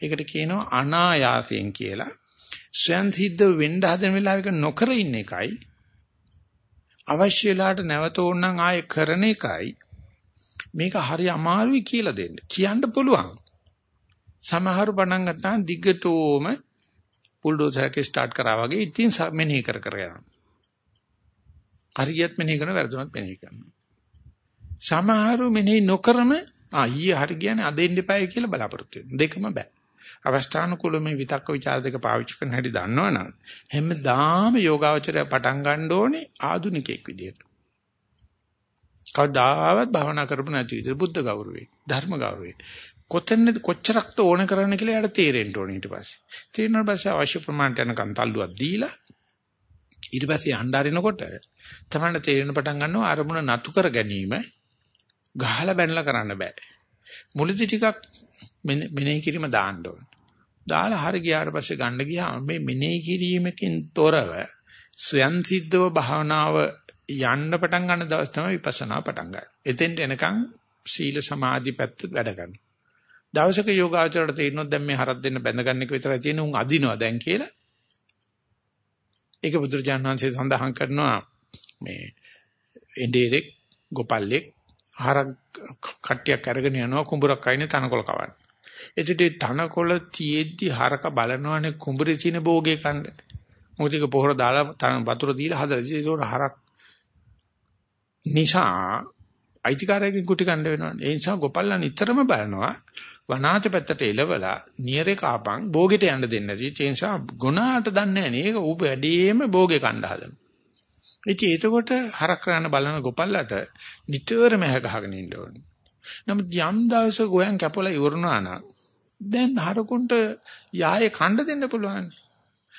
ඒකට කියනවා අනායාසයෙන් කියලා ස්වයන් සිද්ධ වෙන්න හදන වෙලාවක නොකර ඉන්න එකයි අවශ්‍ය වෙලාවට නැවත ඕනනම් ආයෙ කරන එකයි මේක හරි අමාරුයි කියලා දෙන්න. කියන්න පුළුවන්. සමහරු පණන් ගත්තා දිගටම බුල්ඩෝසර් එකේ ස්ටාර්ට් කරා වගේ ඉතින් මෙනෙහි කර කර යනවා. හරියට මෙනෙහි කරන වැරදුනත් මෙනෙහි කරනවා. සමහරු මෙනෙහි නොකරම ආ ඊයේ හරි කියන්නේ අද එන්න එපායි කියලා බලාපොරොත්තු වෙනවා. දෙකම බෑ. අවස්ථානුකූල මේ විතක්ක ਵਿਚාර දෙක පාවිච්චි කරන හැටි දන්නවනම් හැමදාම යෝගාවචරය පටන් ගන්න ඕනේ ආදුනිකෙක් විදියට. කවදාවත් භාවනා කරපු නැති විදිහට බුද්ධ ගෞරවේ ධර්ම ගෞරවේ කොතැනද කොච්චරක්ද ඕන කරන්න කියලා යාට තේරෙන්න ඕනේ ඊට පස්සේ. තේරෙනාට පස්සේ අවශ්‍ය ප්‍රමාණයට යනකම් තල්ලුවක් දීලා ඊට පස්සේ අnderිනකොට තමයි තේරෙන පටන් ගන්නවා අරමුණ නතු කර ගැනීම ගහලා බැනලා කරන්න බෑ. මුලදි ටිකක් මෙනෙහි කිරීම දාන්න ඕන. දාලා හරි ගියාට පස්සේ ගන්න ගියාම මේ මෙනෙහි කිරීමකින් තොරව ස්වයන් සිද්ධව භාවනාව යන්න පටන් ගන්න දවස් තමයි විපස්සනා පටන් ගන්න. එතෙන්ට එනකන් සීල සමාධි පැත්ත වැඩ කරනවා. දවසක යෝගාචරයට තේරෙනොත් දැන් මේ හරක් දෙන්න බැඳ ගන්න එක විතරයි තියෙන්නේ උන් අදිනවා දැන් කියලා. ඒක බුදුරජාණන් වහන්සේ සඳහන් කරනවා මේ එඬේරෙක් ගොපල්ලෙක් හරක් කට්ටියක් අරගෙන යනවා කුඹරක් අයිනේ තනකොළ කවන්න. එතකොට තනකොළ තියෙද්දි හරක බලනවානේ කුඹුරේ තියෙන භෝගේ කන්න. මොකද ඒක පොහොර දාලා වතුර දීලා හදලා ඒක හරක් නිසා අයිතිකාරයෙකුට කුටි කන්න වෙනවා. ඒ නිසා ගොපල්ලා නිතරම බලනවා වනාත පැත්තට එලවලා නියරේ කාපන් භෝගෙට යන්න දෙන්නේ නැති. ඒ නිසා ගුණාට දන්නේ නැහැ නේ. ඌ වැඩිම භෝගේ කන්න හදන. ඉතින් එතකොට හරක් කරන බලන ගොපල්ලට නිතරම හැග ගහගෙන ඉන්න ඕනේ. නමුත් යම් දවසක ගෝයන් කැපලා ඉවරනා නම් දැන් හරකුන්ට යායේ කන්න දෙන්න පුළුවන්.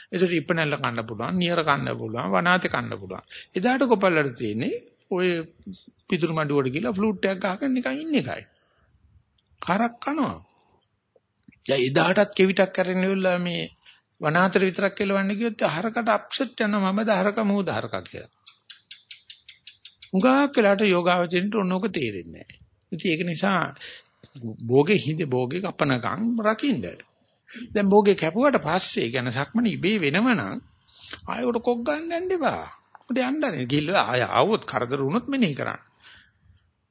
ඒසට ඉපනැල්ල කන්න පුළුවන්, නියර කන්න පුළුවන්, වනාතේ කන්න පුළුවන්. එදාට කොපල්ලට තියෙන්නේ ඔය පිටුරු මඩුවට ගිහලා ෆ්ලූට් එකක් ගහගෙන නිකන් ඉන්න එකයි. කරක් කනවා. දැන් එදාටත් කෙවිතක් කරගෙන ඉවරලා මේ වනාතර විතරක් කෙලවන්න ගියොත් හරකට අප්සෙට් යනවා මම දහරක මූ දහරක කියලා. උගාක් වෙලාට යෝගාවචරින්ට ඕනෝක තේරෙන්නේ නැහැ. ඉතින් ඒක නිසා භෝගේ හිඳ භෝගේ කපනකම් රකින්න. දැන් භෝගේ කැපුවට පස්සේ කියන සක්මණ ඉබේ වෙනවනම් ආයෙකට කොක් ගන්න යන්න එපා. උඩ යන්නනේ. ගිහිල්ලා ආය ආවොත් කරදර වුණොත් මෙනෙහි කරන්න.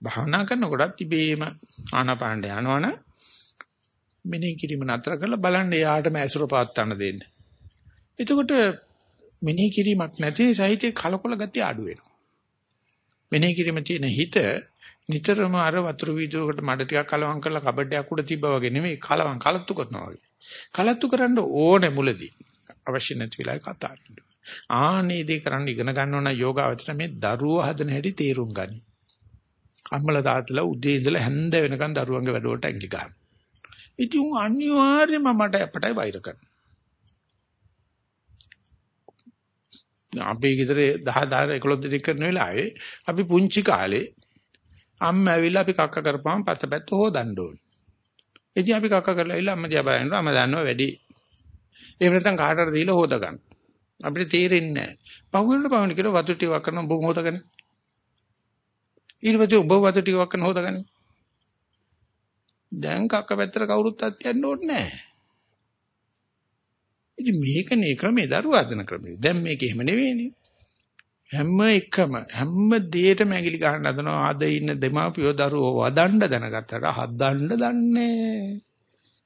භාවනා කරනකොටත් ඉබේම ආනාපානට යනවනම් මෙනෙහි කිරීම නතර කරලා බලන්න එයාටම ඇසුර පාත්තන්න දෙන්න. එතකොට මෙනෙහි කිරීමක් නැති සහිතේ කලකොල ගතිය අඩු වෙනවා. මෙනෙහි කිරීම තියෙන හිත නිතරම අර වතුර වීදුරකට මඩ ටිකක් කලවම් කරලා කබඩයක් උඩ තිබ්බා වගේ නෙමෙයි කලවම් කලත්තු කරනවා වගේ. කලත්තු කරන්න ඕනේ මුලදී. අවශ්‍ය නැති වෙලාවක කතා කරන්න. ආනේ දේ කරන්න ඉගෙන ගන්නව නම් යෝගාවචර මේ දරුවෝ හදන හැටි තේරුම් ගනි. අම්මලා තාත්තලා උදේ ඉඳලා හැන්ද වෙනකන් දරුවන්ගේ වැඩවලට ඇඟිලි ගන්න. ඉතින් උන් අනිවාර්යයෙන්ම මට අපටයි වෛර කරනවා. අපේ ගෙදර 10 10 11 දෙනෙක් කරන වෙලාවේ අපි පුංචි කාලේ අම්මා ඇවිල්ලා අපි කක්ක කරපුවාම පතපැත්ත හොදන්න ඕනේ. ඉතින් අපි කක්ක කරලා ඇවිල්ලා අම්මා දිහා බලනවා අම්මා දන්නවා වැඩි. එහෙම නැත්නම් කාටට දීලා හොද ගන්න. අපිට තේරෙන්නේ නැහැ. පහුවෙන්න පහුවෙන්න කියලා වතු ටිකක් කරන ඔබ හොදගෙන. ඊට පස්සේ ඔබ වතු ටිකක් කරන හොදගෙන. දැන් කක්ක පැත්තට කවුරුත් අත්යන්න ඕනේ නැහැ. ඉතින් මේකනේ ක්‍රමේ දරුවා හදන ක්‍රමේ. දැන් මේක එහෙම නෙවෙයිනේ. හැම එකම හැම දෙයකම ඇඟිලි ගන්න හදනවා. අද ඉන්න දෙමාපියෝ දරුවෝ වදන්න දැනගත්තට හදන්න දන්නේ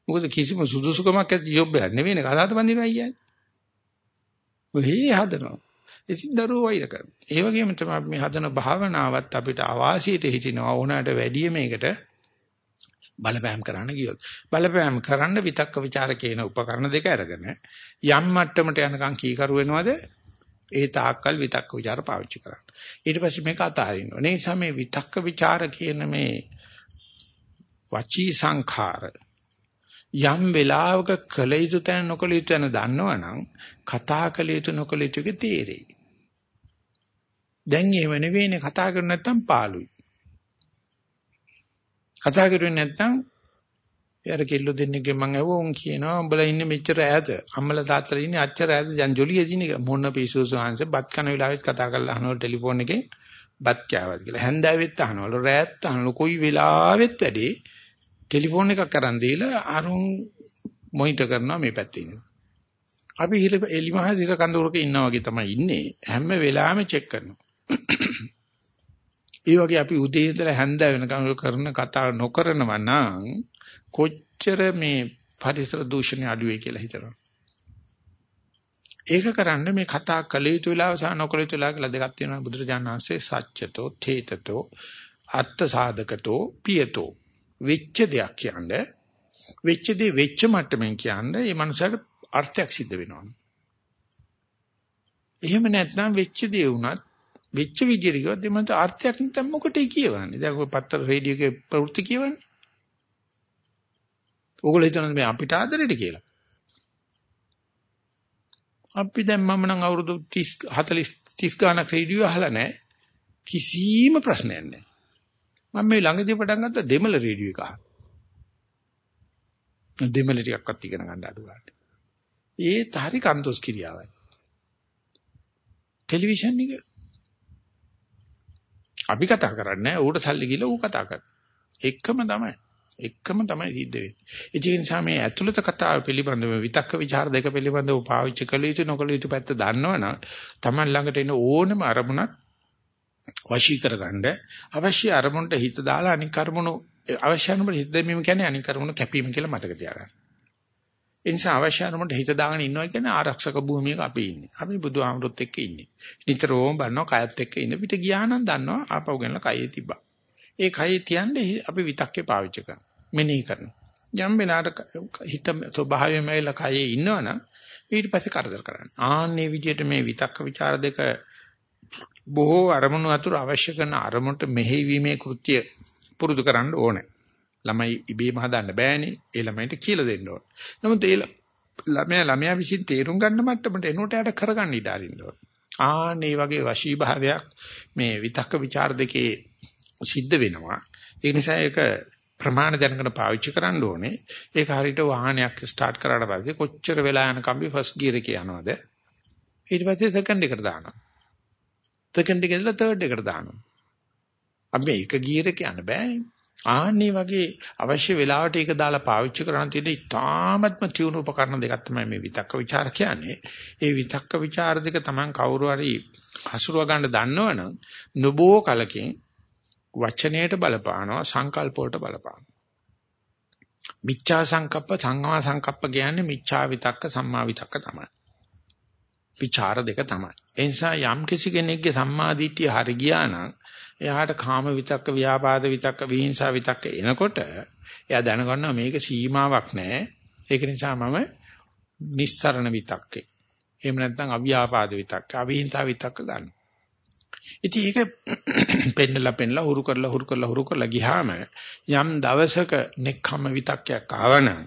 මොකද කිසිම සුදුසුකමක් ඇති යොබ්බයක් නෙවෙයිනේ කතාවත බඳිනවා කියන්නේ. ඔහි හදනවා. ඉතින් දරුවෝ වෛර කරනවා. ඒ වගේම තමයි මේ හදන භාවනාවත් අපිට අවාසියට හිටිනවා ඕනකට වැඩිය මේකට බලපෑම් කරන්න ගියොත් බලපෑම් කරන්න විතක්ක ਵਿਚාර කියන උපකරණ දෙක අරගෙන යම් මට්ටමට යනකම් කීකරු වෙනවද ඒ තාක්කල් විතක්ක ਵਿਚාර පාවිච්චි කරන්න. ඊට පස්සේ මේක අතහරින්න ඕනේ. ඒ නිසා මේ විතක්ක ਵਿਚාර කියන මේ වචී සංඛාර යම් වෙලාවක කළ යුතු තැන නොකළ යුතු තැන දන්නවනම් කතා කළ යුතු නොකළ යුතුගේ තේරෙයි. දැන් එහෙම නෙවෙයිනේ කතා කරු නැත්තම් පාළුයි. කතා කරුවේ නැත්තම් යාර කිල්ල දෙන්නෙක්ගෙන් මං ඇහුවා උන් කියනවා උඹලා ඉන්නේ මෙච්චර ඈත. අම්මලා තාත්තලා ඉන්නේ අච්චර ඈත දැන් ජොලිය දිනේ මොන පිස්සු සෝහන්ස බත් කන වෙලාවෙත් කතා කරලා අහනවල ටෙලිෆෝන් එකේ. බත් කෑවද? කියලා. හැන්දෑවෙත් අහනවල රෑත් අහනවල. කොයි වෙලාවෙත් වැඩි. ටෙලිෆෝන් එකක් කරන් දීලා අරුන් මොනිටර් කරනවා මේ පැත්තේ ඉන්න. අපි හිර එලිමහ හිර කඳුරක ඉන්නා වගේ තමයි ඉන්නේ. හැම වෙලාවෙම චෙක් කරනවා. ඒ වගේ අපි උදේ ඉඳලා හැන්ද වෙනකම් කරන කතා නොකරනවා නම් කොච්චර මේ පරිසර දූෂණය අඩු වෙයි කියලා හිතනවා. ඒක කරන්න මේ කතා කළ යුතු වෙලාව සහ නොකළ යුතු වෙලාව කියලා දෙකක් තියෙනවා බුදුරජාණන් වහන්සේ සත්‍යතෝ තේතතෝ අත්ත සාධකතෝ පියතෝ වෙච්ච දෙයක් කියන්නේ වෙච්ච දේ වෙච්ච මට්ටමින් කියන්නේ මේ මනුස්සයාට අර්ථයක් සිද්ධ වෙනවා. එහෙම නැත්නම් වෙච්ච දේ වුණත් වෙච්ච විදියට කිව්වොත් දෙමන්ට අර්ථයක් නැත්නම් මොකටද කියවන්නේ? දැන් ඔය පත්තර රේඩියෝ එකේ ප්‍රවෘත්ති කියවන්නේ. ඕගොල්ලෝ හිතනවා මේ අපිට ආදරෙට කියලා. අපි දැන් මම නම් අවුරුදු 30 40 30 ගානක් රේඩියෝ අහලා නැහැ. කිසිම ප්‍රශ්නයක් නැහැ. මම මේ ළඟදී පටන් ගත්ත දෙමළ රේඩියෝ එක අහලා. දෙමළ ටිකක්වත් ඉගෙන ගන්න අඩු ගන්න. ඒත් හරි කන්තොස් කිරියාවයි. ටෙලිවිෂන් එක අපි කතා කරන්නේ ඌට සල්ලි ගිල ඌ කතා කරනවා. එකම තමයි. එකම තමයි සිද්ධ වෙන්නේ. ඒ නිසා මේ ඇතුළත කතාව පිළිබඳව විතක්ක ਵਿਚාර දෙක පිළිබඳව පාවිච්චි කළ යුතු නොකළ යුතු පැත්ත දන්නවනම් Taman ළඟට එන ඕනම අරමුණක් වශී කරගන්න අවශ්‍ය අරමුණට හිත දාලා අනික් අරමුණු අවශ්‍ය අරමුණට හිත දෙමීම කියන්නේ අනික් අරමුණු කැපීම කියලා මතක තියාගන්න. ඒ නිසා අවශ්‍ය අරමුණට හිත දාගෙන ඉන්නවා කියන්නේ ආරක්ෂක භූමියක අපි ඉන්නේ. අපි බුදුහාමුදුරුත් එක්ක ඉන්නේ. නිතරම බලනවා කයත් එක්ක ඉන්න පිට ගියා නම් දන්නවා ආපහු ගෙනලා කයේ තිබ්බා. ඒ කයේ තියන්නේ අපි විතක්කේ පාවිච්චි කරනවා. මෙනෙහි කරනවා. යම් වෙලාවට හිත ස්වභාවයෙන්ම ඇවිල්ලා කයේ ඉන්නවනම් ඊට පස්සේ කරදර කරන්නේ. ආන්නේ විදිහට මේ විතක්ක ਵਿਚාර දෙක බොහෝ අරමුණු අතුර අවශ්‍ය කරන අරමුණට මෙහෙවීමේ කෘත්‍ය පුරුදු කරන්න ඕනේ. ළමයි ඉබේම හදන්න බෑනේ. ඒ ළමයින්ට කියලා දෙන්න ඕනේ. නමුත් ඒ ළමයා ළමයා විසින් තේරුම් ගන්න මට්ටමට එනකොට යට කරගන්න ඉඩ අරින්න ඕනේ. ආන්නේ වගේ වශීභාවයක් මේ විතක්ක ਵਿਚාර දෙකේ සිද්ධ වෙනවා. ඒ නිසා ඒක ප්‍රමාණ දැනගෙන පාවිච්චි කරන්න ඕනේ. ඒක හරියට වාහනයක් ස්ටාර්ට් කරාට පස්සේ කොච්චර වෙලා යනකම් අපි ෆස්ට් ගියර් එකේ යනවද? ඊට පස්සේ සෙකන්ඩ් එකට දානවා. සෙකන්ඩ් එකේ ඉඳලා තර්ඩ් එකට දානවා. අපි මේක ගියර් එක යන්න බෑනේ. ආන්නේ වගේ අවශ්‍ය වෙලාවට ඒක දාලා පාවිච්චි කරන්න තියෙන ඉතාමත්ම තියුණු උපකරණ දෙකක් තමයි මේ විතක්ක ਵਿਚාර කියන්නේ. ඒ විතක්ක ਵਿਚාර දෙක Taman කවුරු හරි හසුරුව ගන්න දන්නවනම් නොබෝ කලකින් වචනයට බලපානවා සංකල්ප වලට බලපානවා. මිච්ඡා සංකප්ප සංඝා සංකප්ප කියන්නේ මිච්ඡා විතක්ක සම්මා විතක්ක තමයි. විචාර දෙක තමයි. ඒ නිසා යම් කිසි කෙනෙක්ගේ සම්මා දිට්ඨිය හරි ගියා නම් එයාට කාම විතක්ක, ව්‍යාපාද විතක්ක, විහිංසා විතක්ක එනකොට එයා දැනගන්නවා මේක සීමාවක් නැහැ. ඒක නිසා මම නිස්සරණ විතක්කේ. එහෙම නැත්නම් අව්‍යාපාද විතක්ක, අවිහිංසා විතක්ක ගන්න. ඉතින් ඒක පෙන්නලා පෙන්නලා හුරු කරලා හුරු කරලා හුරු කරලා ගියාම යම් දවසක නෙක්ඛම්ම විතක්කයක් ආවනම්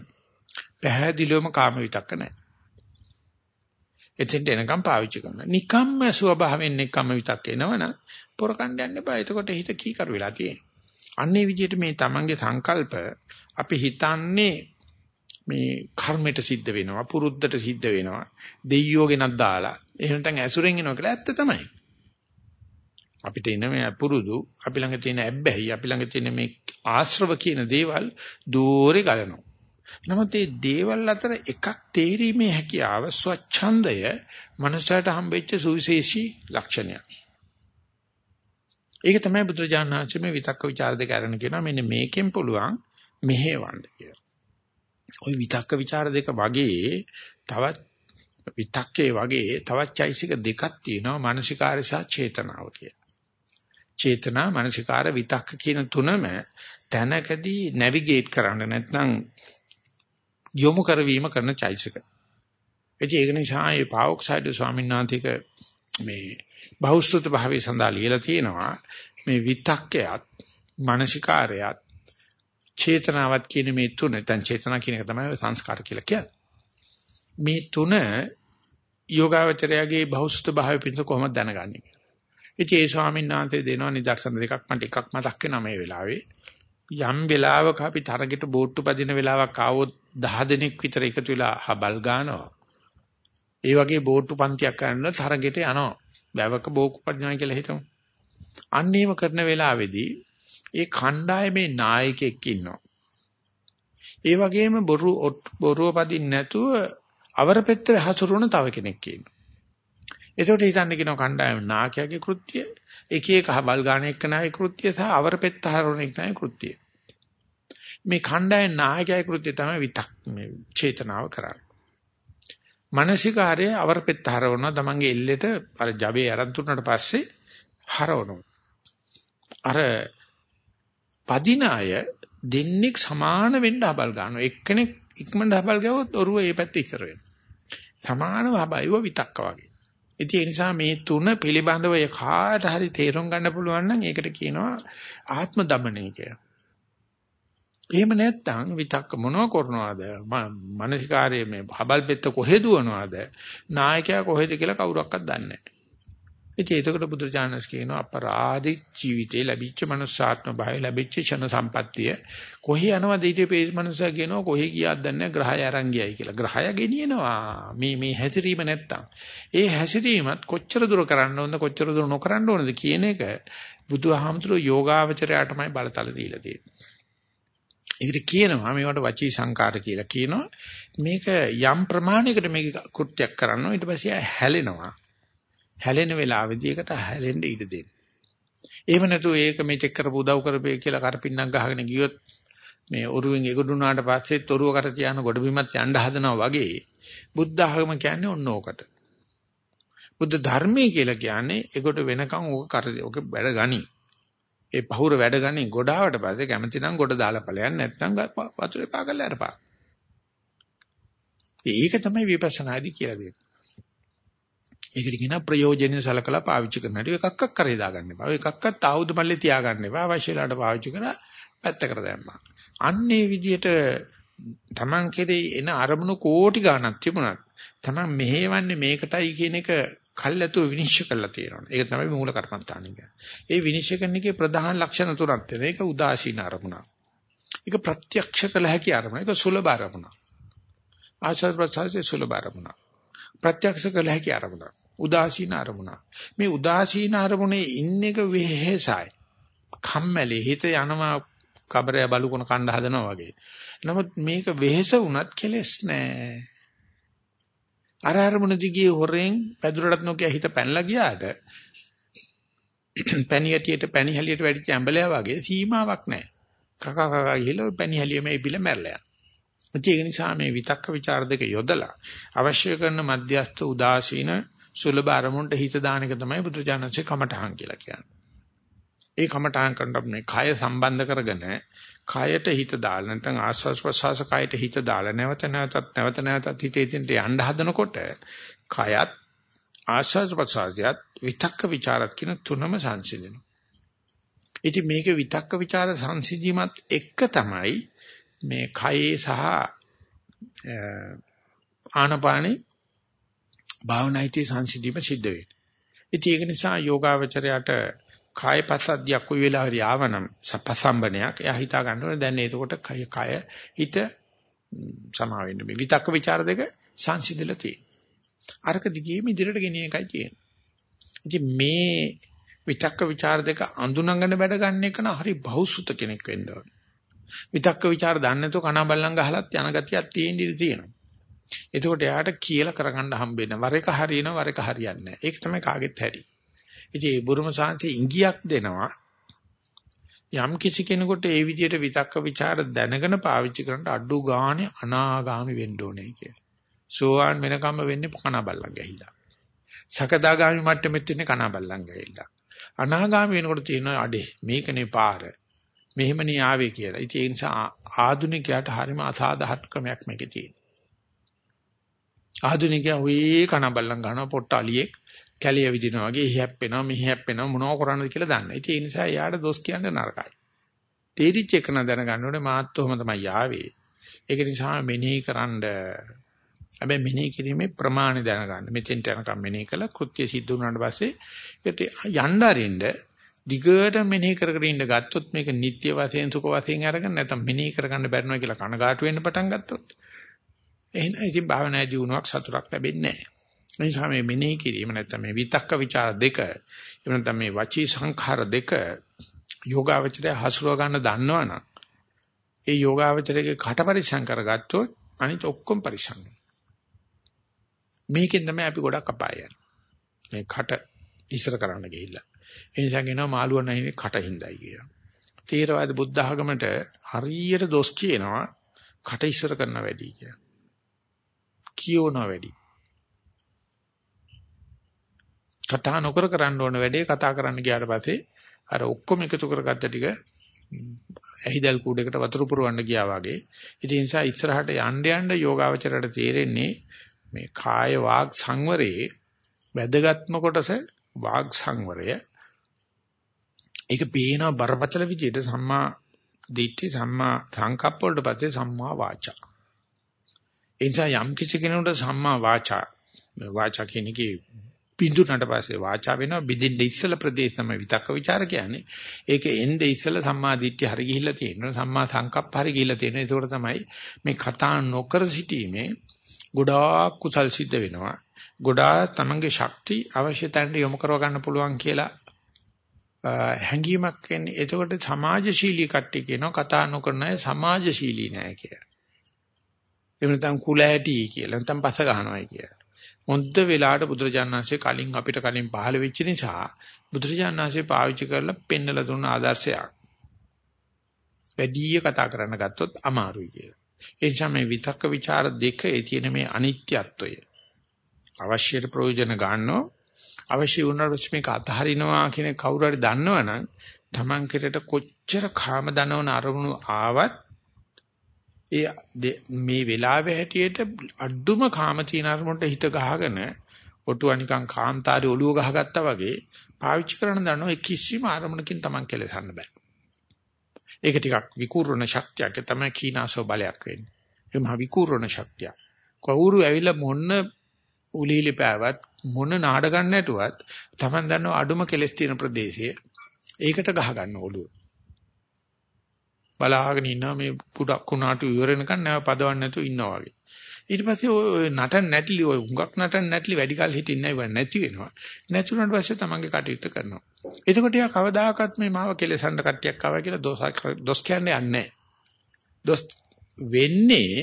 පැහැදිලිවම කාම විතක්ක නැහැ. එතෙන්ට එනකම් පාවිච්චි කරනවා. නිකම්ම ස්වභාවයෙන් නෙක්ඛම්ම විතක්ක එනවනම් පොරකණ්ඩ යන්න එපා. එතකොට හිත කීකරු වෙලා තියෙන්නේ. අන්නේ විදිහට මේ තමන්ගේ සංකල්ප අපි හිතන්නේ මේ කර්මයට සිද්ධ වෙනවා, පුරුද්දට සිද්ධ වෙනවා, දෙයියෝ ගෙනත් දාලා. එහෙම නැත්නම් ඇසුරෙන් එනවා කියලා ඇත්ත තමයි. අපිට එන මේ පුරුදු අපි ළඟ තියෙන ඇබ්බැහි අපි ළඟ තියෙන මේ ආශ්‍රව කියන දේවල් දෝරේ ගලනවා. නමුත් මේ දේවල් අතර එකක් තේරීමේ හැකියාව ස්වච්ඡන්දය මනසට හම්බෙච්ච සුවිශේෂී ලක්ෂණයක්. ඒක තමයි බුදුරජාණන් වහන්සේ මේ විතක්ක ਵਿਚාර දෙක අරගෙන කියනවා මෙන්න මේකෙන් පුළුවන් මෙහෙවන්න කියලා. ওই විතක්ක ਵਿਚාර දෙක වගේ තවත් විතක්කේ වගේ තවත් චෛසික දෙකක් තියෙනවා මානසිකාරය සහ චේතනාව කියලා. චේතනා මානසිකාර විතක්ක කියන තුනම තැනකදී නැවිගේට් කරන්න නැත්නම් යොමු කරවීම කරන චෛසික. ඒක නිසා මේ පාවොක්සයිඩ් ස්වාමීන් වහන්සේක මේ බහුශ්‍රත භාවයේ සඳහා ලියලා තියෙනවා මේ විතක්කයත් මානසිකාරයත් චේතනාවත් කියන මේ තුන නැත්නම් චේතනා කියන එක තමයි සංස්කාර කියලා කියන්නේ. මේ තුන යෝගාවචරයාගේ බහුසුත භාවය පිණිස කොහොමද දැනගන්නේ කියලා. ඉතින් ඒ ස්වාමීන් වහන්සේ දෙනවා නිදර්ශන දෙකක් මට එකක් මතක් වෙනවා මේ වෙලාවේ. යම් වෙලාවක අපි තරගෙට බෝට්ටු පදින වෙලාවක් ආවොත් 10 දෙනෙක් විතර එකතු වෙලා හබල් ගන්නවා. ඒ වගේ බෝට්ටු පන්තියක් කරන්න තරගෙට යනවා. වැවක බෝකු පදිනවා කියලා හිතමු. අන්න ඒව කරන වෙලාවේදී ඒ කණ්ඩායමේ නායකයෙක් ඉන්නවා. ඒ වගේම බොරු බොරුව පදින්න නැතුව අවර පෙත්ත හසුරුවන තව කෙනෙක් ඉන්නවා. එතකොට හිතන්න කියනවා කණ්ඩායම නායකයාගේ කෘත්‍ය එක එක හබල් ගාන එක්කනාගේ කෘත්‍ය සහ අවර පෙත්ත හරවන එක්කනාගේ කෘත්‍ය. මේ කණ්ඩායම නායකයාගේ කෘත්‍ය තමයි විතක් මේ චේතනාව කරන්නේ. මානසිකාර්යය අවර පෙත්ත හරවනවා තමන්ගේ එල්ලෙට අර ජබේ අරන් තුනට පස්සේ හරවනවා. අර පදින අය දෙන්නෙක් සමාන වෙන්න හබල් ගන්නවා. එක්කෙනෙක් ඉක්මනට හබල් ගවොත් ඔරුව ඒ පැත්තේ ඉතර වෙනවා. සමානව හබයිව විතක්ක වගේ. ඉතින් ඒ නිසා මේ තුන පිළිබඳව කාට හරි තේරුම් ගන්න පුළුවන් නම් ඒකට කියනවා ආත්ම දමනය කියලා. එහෙම නැත්නම් විතක්ක මොනව කරනවද? මානසිකාරයේ මේ හබල් පෙත්ත කොහෙද දුවනවද? නායකයා කොහෙද කියලා කවුරක්වත් දන්නේ නැහැ. ඉතින් එතකොට බුදුරජාණන්ස් කියනවා අපරාධි ජීවිතේ ලැබිච්ච මනුස්සාත්ම භාවය ලැබිච්ච ෂණ සම්පත්තිය කොහේ යනවද ඊට පස්සේ මනුස්සයා කියනවා කොහේ ගියාද දන්නේ ග්‍රහය අරන් ගියයි කියලා. ග්‍රහය ගෙනියනවා. මේ මේ හැසිරීම නැත්තම්. ඒ හැසිරීමත් කොච්චර දුර කරන්න ඕනද කොච්චර දුර නොකරන්න ඕනද කියන එක බුදුහාමුදුරුවෝ යෝගාවචරයටමයි බලතල දීලා තියෙන්නේ. ඒකට කියනවා මේවට වචී සංකාර කියලා කියනවා. මේක යම් ප්‍රමාණයකට මේක කෘත්‍යයක් කරනවා ඊට පස්සේ හැලෙනවා. හැලෙන වෙලාවෙදී ඒකට හැලෙන්න ඉඩ දෙන්න. එහෙම නැතු ඒක මෙතෙක් කරපු උදව් කරපේ කියලා කරපින්නක් ගහගෙන ගියොත් මේ ඔරුවෙන් එගොඩුනාට පස්සේ තොරුව කර තියාන ගොඩ බිමත් යන්න හදනවා වගේ බුද්ධ ආගම කියන්නේ ඔන්න ඕකට. බුද්ධ ධර්මයේ කියලා කියන්නේ ඒකට වෙනකන් ඕක කර ඕක වැඩ ගනි. ඒ පහුර වැඩ ගනි ගොඩාවට පස්සේ කැමති නම් ගොඩ දාලා ඵලයන් නැත්නම් වතුරේ පාගල්ලා අරපා. ඒක තමයි විපස්සනාදී කියලා දෙන්නේ. ඒකට කියනවා ප්‍රයෝජනෙ සලකලා පාවිච්චි කරනට එකක්ක් කරේ දාගන්න එපා. එකක්වත් ආයුධ මල්ලේ තියාගන්න එපා. අවශ්‍ය වෙලාවට පාවිච්චි කරලා පැත්තකට දැම්මා. අන්නේ විදියට Taman කෙරේ එන අරමුණු කෝටි ගණක් තිබුණත් Taman මෙහෙවන්නේ මේකටයි කියන එක කල්ැතුව විනිශ්චය කරලා තියෙනවා. ඒක තමයි මූල කර්මත්තාණිය කියන්නේ. ඒ විනිශ්චය කරන එකේ ප්‍රධාන ලක්ෂණ තුනක් තියෙනවා. ඒක උදාසීන අරමුණ. ඒක ප්‍රත්‍යක්ෂ කළ හැකි අරමුණ. ඒක සුලභ අරමුණ. ආචාර ප්‍රසාරයේ සුලභ අරමුණ. ප්‍රත්‍යක්ෂ කළ හැකි අරමුණ. උදාසීන අරමුණ. මේ උදාසීන අරමුණේ ඉන්න එක වෙහෙසයි. කම්මැලි හිත යනවා කබරය බලුකොන කණ්ඩ හදනවා වගේ. නමුත් මේක වෙහෙස වුණත් කෙලස් නෑ. අර අරමුණ දිගේ හොරෙන් පැදුරටත් නොකිය හිත පැනලා ගියාට පැණියටියට පැණි හැලියට වැඩිච්ච ඇඹලයා වගේ සීමාවක් නැහැ. කකා කකා ගිහලා පැණි හැලියෙම ඉබිල මැරලා යනවා. ඒක නිසා මේ විතක්ක ਵਿਚාර දෙක යොදලා අවශ්‍ය කරන මධ්‍යස්ථ උදාසීන සුලබ අරමුණට හිත දාන එක තමයි බුදුචානන්සේ කමඨහන් කියලා කියන්නේ. ඒ කමඨහන් කරනකොට මේ කය සම්බන්ධ කරගෙන කයට හිත දාලා නැත්නම් ආස්වාස් ප්‍රසවාස කයට හිත දාලා නැවත නැවතත් නැවත නැවතත් හිතේ ඉදින්ට යන්න හදනකොට කයත් ආස්වාස් ප්‍රසවාසයත් විතක්ක ਵਿਚාරත් කියන තුනම සංසිඳෙනවා. ඉතින් මේක විතක්ක ਵਿਚාර සංසිඳීමත් එක්ක තමයි මේ කයේ සහ ආනපානේ භාවනායිතේ සංසිඳීම සිද්ධ වෙන්නේ. ඉතින් ඒක නිසා යෝගාවචරයට කාය පස්සද්ධියක් කොයි වෙලාවරි ආවනම් සපසම්බනයක් එයා හිතා ගන්න ඕනේ දැන් එතකොට කය කය හිත සමා වෙන්න මේ විතක්ක ਵਿਚාර දෙක සංසිඳලා තියෙනවා. අරක දිගේම ඉදිරියට ගෙන එකයි තියෙන්නේ. ඉතින් මේ විතක්ක ਵਿਚාර දෙක අඳුනගෙන වැඩ ගන්න එක නම් හරි බහුසුත කෙනෙක් වෙන්න ඕනේ. විතක්ක ਵਿਚාර දන්නේ නැතුව කන බල්ලන් ගහලත් යන ගතියක් තියෙන ඉඳී තියෙනවා. එතකොට එයාට කියලා කරගන්න හම්බෙන්න වර එක හරියනවා වර එක හරියන්නේ නැහැ. ඒක තමයි කාගෙත් හැටි. ඉතින් මේ බුරුම සාංශේ ඉංගියක් දෙනවා. යම් කිසි කෙනෙකුට ඒ විදිහට විතක්ක ਵਿਚාර දැනගෙන පාවිච්චි කරන්න අඩු ගානේ අනාගාමි වෙන්න ඕනේ කියලා. සෝවාන් වෙනකම්ම වෙන්නේ කන බල්ලන් ගහිලා. සකදාගාමි මට්ටමෙත් ඉන්නේ කන බල්ලන් ගහිලා. අනාගාමි වෙනකොට තියෙනවා අඩේ මේකනේ පාර. මෙහෙමනේ ආවේ කියලා. ඉතින් ඒ නිසා ආධුනිකයාට හරිම අසාධාරණ ක්‍රමයක් මේකේ තියෙනවා. ආධුනිකයා ඔය කන බල්ලන් ගන්නවා පොට්ට අලියෙක් කැලිය විදිනවා වගේ එහි හැප්පෙනවා මෙහි හැප්පෙනවා මොනව කරන්නද කියලා දන්න. ඉතින් ඒ නිසා යාට දොස් කියන්න නරකයි. තේරිච්ච එක න දැනගන්න ඕනේ මාත් ඔහම තමයි ආවේ. ඒක නිසා මෙනෙහි කරන්ඩ හැබැයි මෙනෙහි කිරීමේ ප්‍රමාණය දැනගන්න. මෙතෙන්ට යනකම් මෙනෙහි කළා කෘත්‍ය සිද්ධ වුණාට පස්සේ ඒකට යන්න අරින්න දිගට මෙනෙහි කර කර ඉන්න ගත්තොත් මේක නිත්‍ය වශයෙන් සුඛ වශයෙන් අරගෙන නැත්නම් මෙනෙහි කරගන්න බැරිනවා කියලා කනගාටු වෙන්න පටන් ගත්තොත් එහෙනම් ඉතින් භාවනාදී වුණාක් සතුටක් ලැබෙන්නේ නැහැ. ඒ නිසා මේ මෙනෙහි කිරීම නැත්නම් මේ විතක්ක ਵਿਚාර දෙක එහෙම නැත්නම් මේ වචී සංඛාර දෙක යෝගාවචරය හසුරව ගන්න දන්නවනම් ඒ යෝගාවචරයේ කට පරිසං කරගත්තොත් අනිත් ඔක්කොම පරිසං මේකෙන් තමයි අපි ගොඩක් අපාය මේ කට ඉස්සර කරන්න ගිහිල්ලා. ඒ නිසා කියනවා මාළුව නැහිනේ කට හින්දායි කියලා. තේරවාද බුද්ධ ආගමට හරියට දොස් කියනවා කට ඉස්සර කරන වැඩි කියලා. කියවනවා වැඩි කතා නොකර කරන්න ඕන වැඩේ කතා කරන්න ගියාට පස්සේ අර ඔක්කොම එකතු කරගත්ත ටික ඇහිදල් කූඩේකට වතුර පුරවන්න ගියා වගේ. ඉතින් ඒ නිසා ඉස්සරහට යන්න යන්න යෝගාවචරයට තේරෙන්නේ මේ කාය වාග් සංවරයේ වැදගත්ම කොටස වාග් සංවරය. ඒක පේනවා බරපතල විදිහට සම්මා දිට්ඨි සම්මා සංකප්ප වලට පස්සේ සම්මා වාචා. ඒ නිසා යම් කිසි කෙනෙකුට සම්මා වාචා වාචා කියන එකේ බිඳුනට පස්සේ වාචා වෙනවා බිඳින්න ඉස්සල ප්‍රදේශ තමයි විතක්ක ਵਿਚාර කියන්නේ. ඒකේ එnde ඉස්සල සම්මා දිට්ඨිය හරි ගිහිල්ලා තියෙනවා. සම්මා සංකප්ප හරි ගිහිල්ලා තියෙනවා. ඒකෝර තමයි මේ කතා නොකර සිටීමේ ගොඩාක් කුසල් සිද්ධ වෙනවා. ගොඩාක් තමන්ගේ ශක්ති අවශ්‍ය තැනට යොමු කරව ගන්න පුළුවන් කියලා හැඟීමක් එන්නේ. එතකොට සමාජශීලී කට්ටිය කියනවා කතා නොකරන අය සමාජශීලී නෑ කියලා. එහෙම නැත්නම් කුල ඇටි කියලා. නැත්නම් පස ගන්නවායි කියලා. හොඳ වෙලාවට බුදුරජාණන්සේ කලින් අපිට කලින් පහළ වෙච්ච නිසා බුදුරජාණන්සේ පාවිච්චි කරලා පෙන්නලා දුන්න ආදර්ශයක්. වැඩිය කතා කරන්න ගත්තොත් අමාරුයි කියලා. ඒ නිසා මේ විතක්ක ਵਿਚාර දෙකේ තියෙන මේ අනිත්‍යත්වය අවශ්‍ය ප්‍රයෝජන ගන්නෝ අවශ්‍ය වුණාට මේක අතහරිනවා කියන කවුරු හරි දන්නවනම් Taman කෙරට කොච්චර කාම දනවන අරමුණු ආවත් ඒ මේ වෙලාවේ හැටියට අඩුම කාම තීන අරමුණට හිත ගහගෙන ඔටුව නිකන් කාන්තාරේ ඔළුව ගහගත්තා වගේ පාවිච්චි කරන දන්නෝ ඒ කිසිම අරමුණකින් Taman කෙලසන්න බෑ. ඒක ටිකක් විකූර්ණ ශක්තියක් තමයි කීනාසෝ බලයක් වෙන්නේ. ඒ මහ විකූර්ණ ශක්තිය. කවුරු ඇවිල්ලා මොන්න උලීලි පෑවත් මොන නාඩගම් නැටුවත් Taman දන්නව අඩුම කෙලස් තියෙන ප්‍රදේශයේ ඒකට ගහ ගන්න ඔළුව. බලාගෙන ඉන්නවා මේ කුඩක් කුණාටු ඉවරෙනකන් නැව පදවන්න නැතුව ඉන්නවා වගේ. ඊට පස්සේ ඔය නටන නැටලි ඔය හුඟක් නටන නැටලි වැඩි කල හිටින්නේ නැහැ නැති වෙනවා. නැතුණාට පස්සේ තමන්ගේ කටයුත්ත කරනවා. එතකොට යා කවදාකවත් මේ මාව කෙලසන්න කට්ටියක් ආවා කියලා දොස් දොස් කියන්නේ නැහැ. දොස් වෙන්නේ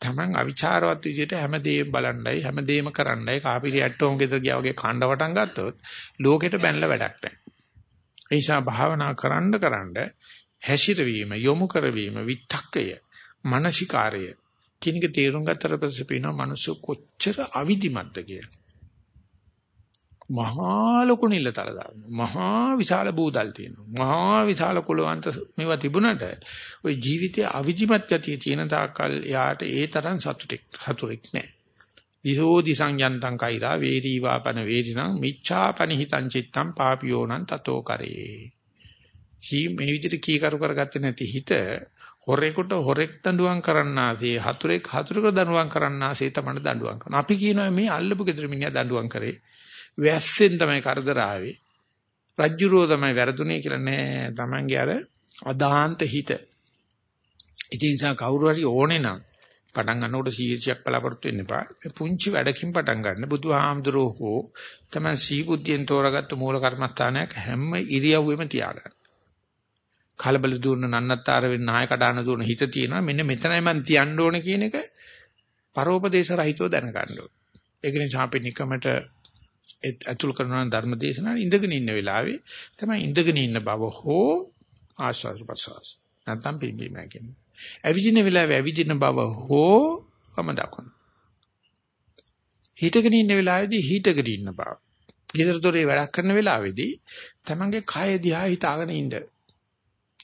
තමන් අවිචාරවත් විදිහට හැමදේම බලණ්ඩයි හැමදේම කරන්නයි කාපිරි ඇට්ටෝම් ගෙදර ගියා වගේ කාණ්ඩ වටන් ගත්තොත් ලෝකෙට බැනලා වැඩක් නැහැ. ඒ නිසා භාවනා කරන්න කරන්න හැසිරවීම යොමු කරවීම විත්තක්කය මානසිකාරය කිනක තේරුම් ගත්තට පස්සේ පේනවා මිනිස්සු කොච්චර අවිධිමත්ද කියලා. මහා ලොකු නිලතල දානවා. මහා විශාල බූදල් තියෙනවා. මහා විශාල කුලවන්ත මේවා තිබුණට ওই ජීවිතයේ අවිධිමත් ගතිය තියෙන තාක්කල් එයාට ඒ තරම් සතුටෙක් හතුරෙක් නැහැ. දිසෝ දිසං යන්තං කෛරා වේරී වාපන වේරිණං මිච්ඡාපනිහිතං චිත්තං පාපියෝනං තතෝ කරේ. ජී මේ විදිහට කීකරු කරගත්තේ නැති හිත හොරෙකුට හොරෙක් දඬුවම් කරන්නාසේ හතුරෙක් හතුරෙකුට දඬුවම් කරන්නාසේ තමයි දඬුවම් කරනවා. අපි කියනවා මේ අල්ලපු ගෙදර මිනිහා දඬුවම් කරේ. වැස්සෙන් තමයි කරදර ආවේ. රජ්ජුරෝ තමයි වැරදුනේ කියලා නෑ. Tamange අර අදාන්ත හිත. ඉතින් නිසා කවුරු හරි ඕනේ නම් පටන් ගන්නකොට සීර්ෂයක් බලාපොරොත්තු වෙන්න එපා. මේ පුංචි වැඩකින් පටන් ගන්න. බුදුහාමුදුරෝ හෝ තමයි සීබුද්ධියෙන් තෝරාගත්ත මූල කර්මස්ථානයක් හැම ඉරියව්වෙම තියාගන්න. කලබල දුවන නන්නත්තර වෙන්න නාය කඩාන දුවන හිත තියෙනවා. මෙන්න මෙතනයි මං තියන්න ඕනේ කියන එක පරෝපදේශ රහිතව දැනගන්න ඕනේ. ඒක නිසා අපි නිකමට අතුල් කරන ධර්ම දේශනාවේ ඉඳගෙන ඉන්න වෙලාවේ තමයි ඉඳගෙන ඉන්න බව හෝ ආස්වාද ප්‍රසවාස නැත්නම් පිම්බීම කියන්නේ. ඇවිදින වෙලාවේ ඇවිදින බව හෝ වම දකුණ. හිටගෙන ඉන්න වෙලාවේදී හිටගෙන ඉන්න බව. ඊතරතොරේ වැඩක් කරන වෙලාවේදී තමන්ගේ කය දිහා හිතාගෙන ඉන්න.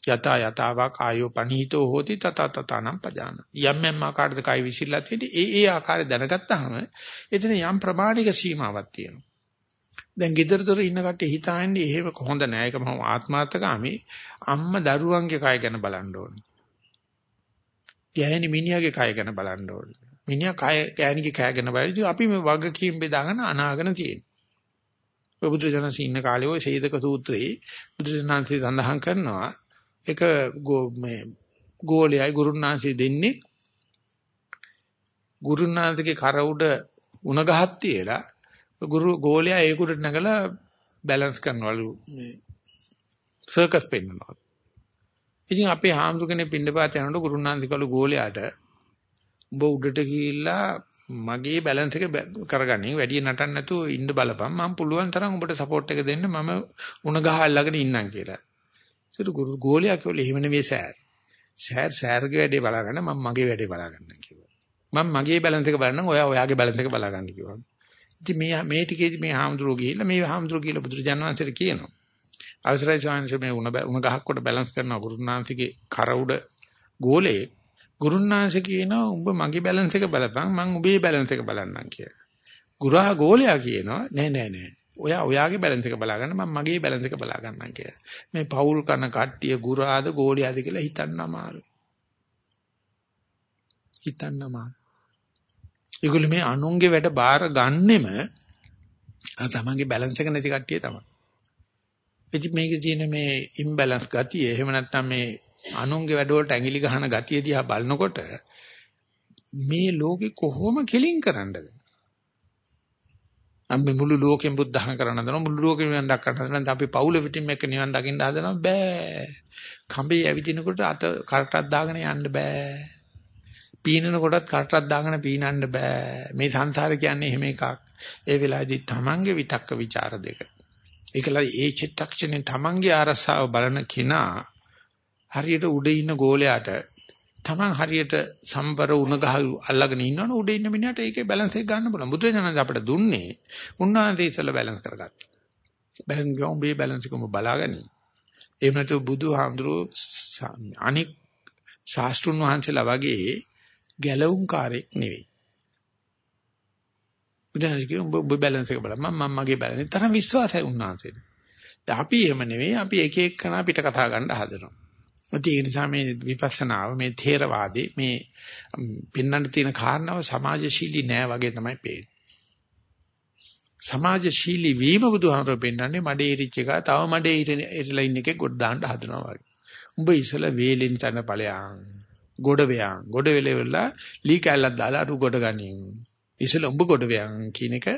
යත යතාවා කායෝ පනීතෝ හෝති තත තතනම් පජාන යම් යම් ආකාරයක කයි විසිරලා තියෙදි ඒ ඒ ආකාරය දැනගත්තාම එතන යම් ප්‍රමාණික සීමාවක් තියෙනවා දැන් ගෙදරතොර ඉන්න කට්ටිය හිතාන්නේ එහෙම කොහොඳ නෑ ඒක මම ආත්මාර්ථකාමී අම්මා දරුවන්ගේ කය ගැන බලන්න ඕනේ. ගෑණි මිනිහාගේ කය ගැන බලන්න ඕනේ. මිනිහා කය ගෑණිගේ කය ගැන බලද්දී අපි මේ වගකීම් බෙදාගෙන අනාගෙන තියෙනවා. බුදුරජාණන් ඉන්න කාලේ ওই සේදක සූත්‍රයේ බුදුරජාණන් සඳහන් කරනවා ඒක මේ ගෝලයයි ගුරුනාංශي දෙන්නේ ගුරුනාථගේ කර උඩ උණ ගහක් තියලා ගුරු ගෝලයා ඒක උඩට නැගලා බැලන්ස් කරනවලු මේ සර්කස් පෙන්නනවා. ඉතින් අපේ හාමුදුරනේ පින්නපාත යනකොට ගුරුනාථිකලු ගෝලයාට ඔබ උඩට ගිහිල්ලා මගේ බැලන්ස් එක කරගන්නේ වැඩි නටන්න නැතුව ඉන්න බලපන් මම පුළුවන් තරම් ඔබට සපෝට් එක දෙන්න මම උණ ගහ අල්ලගෙන ඉන්නම් කියලා. ඒක ගුරු ගෝලයා කිව්වල එහෙම නෙවෙයි සෑර්. සෑර් සෑර්ගේ වැඩේ බලාගන්න මම මගේ වැඩේ බලාගන්නම් කිව්වා. මම මගේ බැලන්ස් එක බලන්නම් ඔයා ඔයාගේ බැලන්ස් එක බලාගන්න කිව්වා. ඉතින් මේ මේ ටිකේදී මේ හාමුදුරුවෝ ගිහිල්ලා මේ හාමුදුරුවෝ ගිහිල්ලා බුදුරජාණන් වහන්සේට කියනවා. අවසරයි ස්වාමීන් මේ උණ උණ ගහක් කොට බැලන්ස් කරනවා ගුරුනාන්තිගේ කර උඩ ගෝලයේ ගුරුනාංශ කියනවා උඹ මගේ බැලන්ස් එක බලපන් මං උඹේ බැලන්ස් එක බලන්නම් කියලා. ගුරා ගෝලයා කියනවා නෑ නෑ නෑ. ඔයා ඔයාගේ බැලන්ස් එක බලා ගන්න මම මගේ බැලන්ස් එක බලා ගන්නම් කියලා. මේ පෞල් කන කට්ටිය ගුරාද ගෝලියාද කියලා හිතන්න අමාරුයි. හිතන්න අමාරුයි. ඒගොල්ලෝ මේ අනුන්ගේ වැඩ බාර ගන්නෙම අර තමන්ගේ බැලන්ස් එක නැති කට්ටිය තමයි. ඉතින් මේකේ තියෙන මේ ඉම්බැලන්ස් ගතිය එහෙම නැත්නම් මේ අනුන්ගේ වැඩවලට ඇඟිලි ගහන ගතිය දිහා බලනකොට මේ ලෝකෙ කොහොම කෙලින් කරන්නද? අපි මුළු ලෝකෙම බුද්ධහම කරන්න හදනවා මුළු ලෝකෙම නිවන් දක්වන්න හදනවා අපි පවුල පිටින් එක නිවන් දකින්න හදනවා බෑ. කඹේ ඇවිදිනකොට අත කරටක් දාගෙන යන්න බෑ. පීනන කොටත් කරටක් දාගෙන පීනන්න බෑ. මේ සංසාරේ කියන්නේ එහෙම එකක්. ඒ වෙලාවේදී තමන්ගේ විතක්ක ਵਿਚාර දෙක. ඒකලා ඒ චිත්තක්ෂණේ තමන්ගේ ආරසාව බලන කෙනා හරියට උඩ ඉන්න ගෝලයාට තමන් හරියට සම්බර උණ ගහ අල්ලගෙන ඉන්නවනේ උඩ ඉන්න මිනිහට ඒකේ බැලන්ස් එක ගන්න පුළුවන්. බුදුරජාණන් අපිට දුන්නේ උන්වහන්සේ ඉස්සලා බැලන්ස් කරගත්තා. බැලන්ස් ගොම්බේ බැලන්ස් එකම බලාගනි. එහෙම නැතු බුදුහාමුදුරුවෝ අනික් ශාස්ත්‍රුන් වහන්සේලා වගේ ගැලවුම් කාර්යයක් නෙවෙයි. බුදුහාමුදුරුවෝ කිය උඹ උඹ බැලන්ස් එක බලන්න මම මගේ බැලන්ස් තරම් විශ්වාසයි උන්වහන්සේට. දැන් අපි එහෙම නෙවෙයි අපි එක එක කන අපිට කතා ගන්න හදනවා. ඒ නිසා මේ විපස්සනාව මේ ථේරවාදී මේ පින්නන්න තියෙන කාරණාව සමාජශීලී නෑ වගේ තමයි පේන්නේ. සමාජශීලී වීම බුදුහාමර පෙන්නන්නේ මඩේ ඉරිච්ච එක තව මඩේ ඉරලා ඉන්න එකේ ගොඩ දාන්න හදනවා වගේ. උඹ ඉසල වේලෙන් තන ඵලයන්. ගොඩ වේයන්. ගොඩ වෙලෙවලා ලී කැල්ලක් දාලා අරු ගොඩ ගනින්. ඉසල උඹ ගොඩ වේයන් කියන එක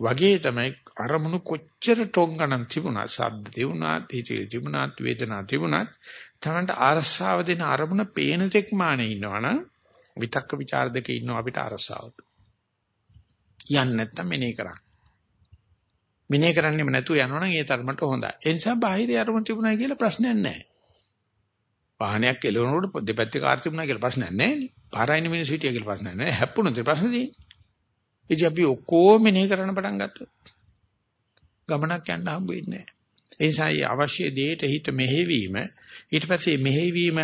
වගේ තමයි අරමුණු කොච්චර ටොංගණන් තිබුණා ශබ්ද තිබුණා හිතේ තිබුණා වේදනා තිබුණා තමන්ට අරසාව දෙන අරමුණ පේන තෙක් මානේ ඉන්නවනම් විතක්ක ਵਿਚාර දෙක ඉන්නව අපිට අරසාවට යන්නේ නැත්තම් මෙනේ කරා මෙනේ කරන්නෙම නැතුව යනවනම් ඒ තරමට හොඳයි. ඒ නිසා බාහිර අරමුණ තිබුණා කියලා ප්‍රශ්නයක් නැහැ. වාහනයක් එළවනකොට දෙපැත්තේ කාර් තිබුණා කියලා ප්‍රශ්නයක් නැහැ නේ. පාරයින මිනිස්සු හිටියා කියලා ප්‍රශ්නයක් නැහැ. හැප්පුණොත් ඒ ප්‍රශ්නේ තියෙන්නේ. ඉතින් අපි ඔක්කොම මෙනේ කරන්න පටන් ගත්තොත් ගමනක් යන්න හම්බ වෙන්නේ නැහැ. ඒ නිසා අවශ්‍ය දෙයට හිත මෙහෙවීම ඊට පස්සේ මෙහෙවීම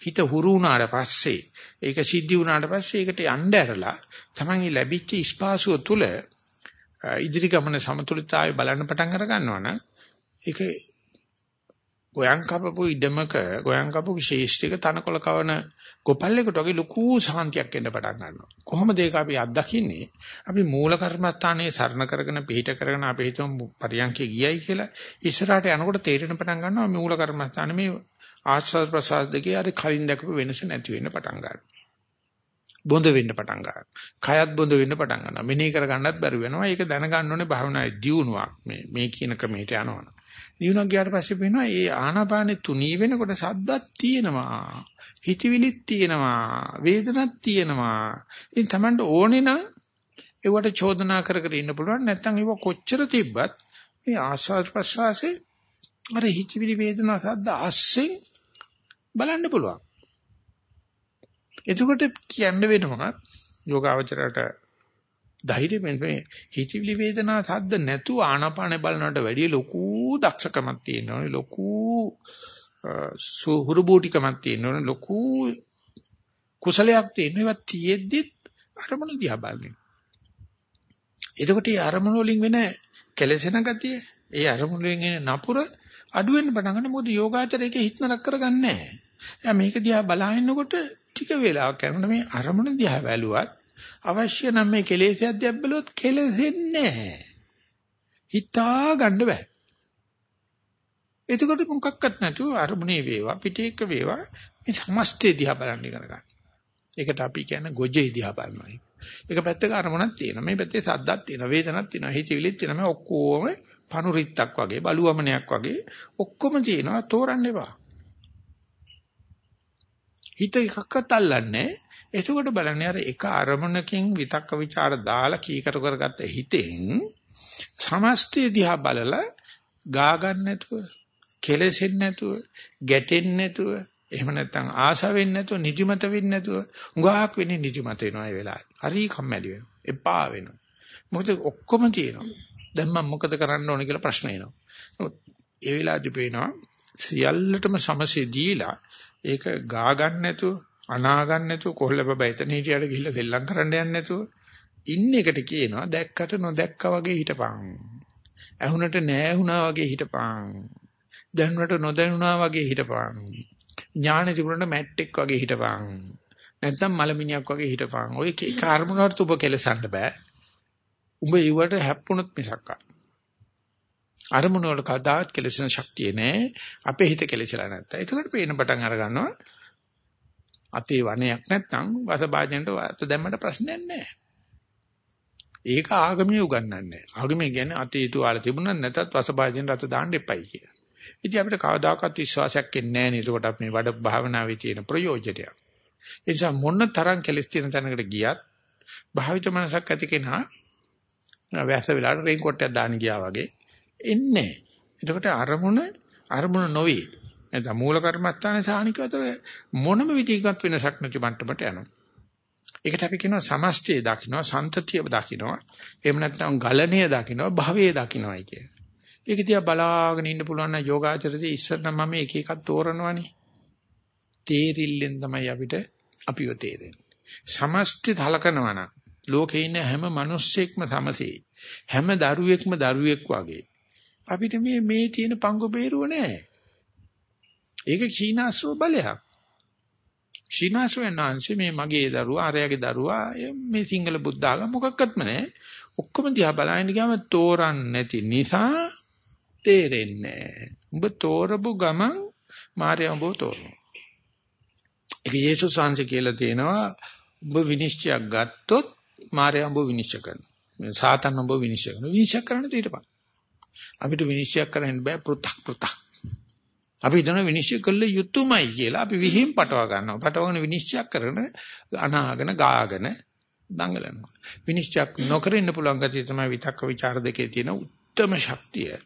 හිත හුරු වුණාට පස්සේ ඒක සිද්ධි වුණාට පස්සේ ඒකට යන්න ඇරලා තමන්ගේ ලැබිච්ච ස්පාසුව තුල ඉදිරි ගමන සමතුලිතතාවය බලන්න පටන් අර ගන්නවනම් ඒක ගෝයන් කපපු ඉදමක ගෝයන් කපපු විශේෂික තනකොළ කවන ගොපල්ලෙකුට වගේ ලොකු සාන්තියක් එන්න පටන් ගන්නවා. කොහොමද ඒක අපි අත්දකින්නේ? අපි මූල කර්මස්ථානයේ සරණ කරගෙන පිහිට කරගෙන අපි හිතමු පරියන්කේ ගියයි කියලා ඉස්සරහට යනකොට තේරෙන පටන් ගන්නවා මූල කර්මස්ථාන මේ ආස්වාද ප්‍රසාද දෙකේ අර කලින් දැකපු වෙනස නැති වෙන්න පටන් ගන්නවා. බොඳ වෙන්න පටන් ගන්නවා. කයත් බොඳ වෙන්න පටන් ගන්නවා. මෙනෙහි කර ගන්නත් බැරි වෙනවා. ඒක දැනගන්න ඕනේ භාවනායේ දියුණුවක් මේ මේ කියන ක්‍රමයට යනවනේ. දියුණුවක් ගියාට පස්සේ වෙනවා මේ ආනාපානෙ තුනී වෙනකොට සද්දක් තියෙනවා. හිතවිලිත් තියෙනවා. වේදනක් තියෙනවා. ඉතින් Tamanට ඕනේ නම් ඒවට චෝදනා කර කර ඉන්න පුළුවන්. නැත්නම් ඒව කොච්චර තිබ්බත් මේ ආස්වාද ප්‍රසවාසයේ අර හිතවිලි වේදනා සද්ද අස්සෙන් බලන්න පුළුවන්. එතකොට කියන්න වෙනවා යෝගාවචරයට ධෛර්ය මේ හිතවිලි වේදනා සද්ද නැතුව ආනාපාන බලනකට වැඩිය ලොකු දක්ෂකමක් තියෙනවනේ ලොකු සුහුරුබූටිකමක් තියෙනවනේ ලොකු කුසලයක් තියෙනවා ඒවා තියෙද්දි අරමුණ දිහා බලන්නේ. එතකොට මේ අරමුණ වලින් වෙන කෙලසෙන ගතිය, ඒ අරමුණෙන් එන නපුර අඩු වෙන්න පටන් ගන්න මොකද යෝගාචරයේ හිත නරක කරගන්නේ නැහැ. එයා මේක දිහා බලහින්නකොට ටික වෙලාවක් යනකොට මේ අරමුණ දිහා බැලුවත් අවශ්‍ය නම් මේ කෙලෙසයක් දිහා බැලුවොත් කෙලෙසෙන්නේ නැහැ. හිතා ගන්න බෑ. එතකොට මොකක්වත් නැතුව අරමුණේ වේවා පිටේක වේවා මේ සමස්තය දිහා බලන්න ඉගෙන ගන්න. ඒකට අපි කියන්නේ ගොජේ දිහා බලනවා. ඒක පැත්තක අරමුණක් තියෙනවා. මේ පැත්තේ සද්දක් තියෙනවා, වේදනක් තියෙනවා, හිතවිලිත් තියෙනවා. මේ ඔක්කොම පනුරිත්තක් වගේ, බලුවමනයක් වගේ ඔක්කොම තියෙනවා. තෝරන්න එපා. හිත එකක්වත් අල්ලන්නේ. එතකොට බලන්නේ අර එක අරමුණකින් විතක්ක ਵਿਚාර දාලා කීකරු කරගත්ත හිතෙන් සමස්තය දිහා බලලා ගා ගන්න නැතුව කෙලෙසෙන්නේ නැතුව, ගැටෙන්නේ නැතුව, එහෙම නැත්නම් ආශා වෙන්නේ නැතුව, නිදිමත වෙන්නේ නැතුව, උගාක් වෙන්නේ නිදිමත වෙනවා ඒ වෙලාවේ. හරි කම්මැලි වෙනවා. එපා වෙනවා. මොකද ඔක්කොම තියෙනවා. දැන් මම මොකද කරන්න ඕන කියලා ප්‍රශ්න එනවා. ඒ වෙලාවදී පේනවා සියල්ලටම සමසේ දීලා ඒක ගා ගන්න නැතුව, අනා ගන්න නැතුව කොහොල්ල බබා එතන හිටියට ගිහිල්ලා සෙල්ලම් කරන්න යන්නේ නැතුව ඉන්න එකට කියනවා දැක්කට නොදැක්කා වගේ හිටපන්. ඇහුනට නෑ වුණා වගේ හිටපන්. දැනුණට නොදැනුණා වගේ හිටපන්. ඥාන තිබුණට මැට්ටෙක් වගේ හිටපන්. නැත්නම් මලමිණියක් වගේ හිටපන්. ඔය කර්මනවලට ඔබ කෙලසන්න බෑ. උඹ ඊවට හැප්පුණොත් මිසක් අරමුණ වල කදාත් කෙලසන ශක්තිය නෑ. අපේ හිත කෙලසලා නැත්තම්. ඒකට පේන පටන් අර ගන්නවා. අතේ වණයක් නැත්නම් වසභාජනට වත දැම්මට ප්‍රශ්නයක් නැහැ. ඒක ආගමිය උගන්වන්නේ. ආගමිය කියන්නේ අතේ තුවාල තිබුණා නැතත් වසභාජන රත දාන්න එපයි කියලා. ඉතින් අපිට කවදාකවත් විශ්වාසයක් එන්නේ නැහැ නේද? කොට අපි මේ වඩ භාවනාවේ තියෙන ප්‍රයෝජනය. ඒ නිසා මොන තරම් කෙලස් තියෙන තැනකට ගියත් භාවිත මනසක් ඇති කෙනා වැස වෙලාවට රේන් කොටයක් දාන්න ගියා වගේ එන්නේ. එතකොට අරමුණ අරමුණ නොවේ. එතන මූල කර්මස්ථානයේ සානික අතර මොනම විදිහකට වෙනසක් නැති මට්ටමට යනවා. ඒකට අපි කියනවා සමස්තය දකින්න, සන්තතිය දකින්න, එහෙම නැත්නම් ගලණය දකින්න, භවයේ දකින්නයි කියන්නේ. ඒක දිහා බලාගෙන ඉන්න පුළුවන් නම් යෝගාචරදී ඉස්සර නම් මම එක එකක් තෝරනවනේ. තේරිල්ලෙන් තමයි අපිට අපිව තේරෙන්නේ. සමස්ත ධලකනවා නම් ලෝකේ ඉන්න හැම මිනිස්සෙක්ම සමසේ. හැම දරුවෙක්ම දරුවෙක් වගේ. අපිට මේ මේ තියෙන පංගු බේරුව නැහැ. ඒක චීනාසෝ බලයක්. ශීනාසෝයන්ාංශ මේ මගේ දරුවා ආරයාගේ දරුවා මේ සිංහල බුද්ධ ආගම මොකක්වත්ම නැහැ. ඔක්කොම දිහා බලන්න ගියාම තෝරන්නේ නැති නිසා තේරෙන්නේ නැහැ. උඹ තෝරපු ගමන් මාර්යා උඹව තෝරනවා. ඒක යේසුස් වහන්සේ කියලා තියෙනවා උඹ විනිශ්චයක් ගත්තොත් මාර්යා උඹ විනිශ්චය කරනවා. සාතන් උඹ විනිශ්චය කරනවා. විනිශ්චය කරන්න දෙයටපන්. අපිට විනිශ්චය කරන්න බෑ පෘ탁 පෘ탁. අපි හිතන විනිශ්චය කළ යුතුමයි කියලා අපි විහිම් පටව ගන්නවා. පටවගෙන විනිශ්චය කරන අනාගෙන ගාගෙන දඟලනවා. විනිශ්චයක් නොකර ඉන්න පුළුවන් ගතිය තමයි විතක්ක ਵਿਚාර දෙකේ තියෙන උත්තරම ශක්තිය.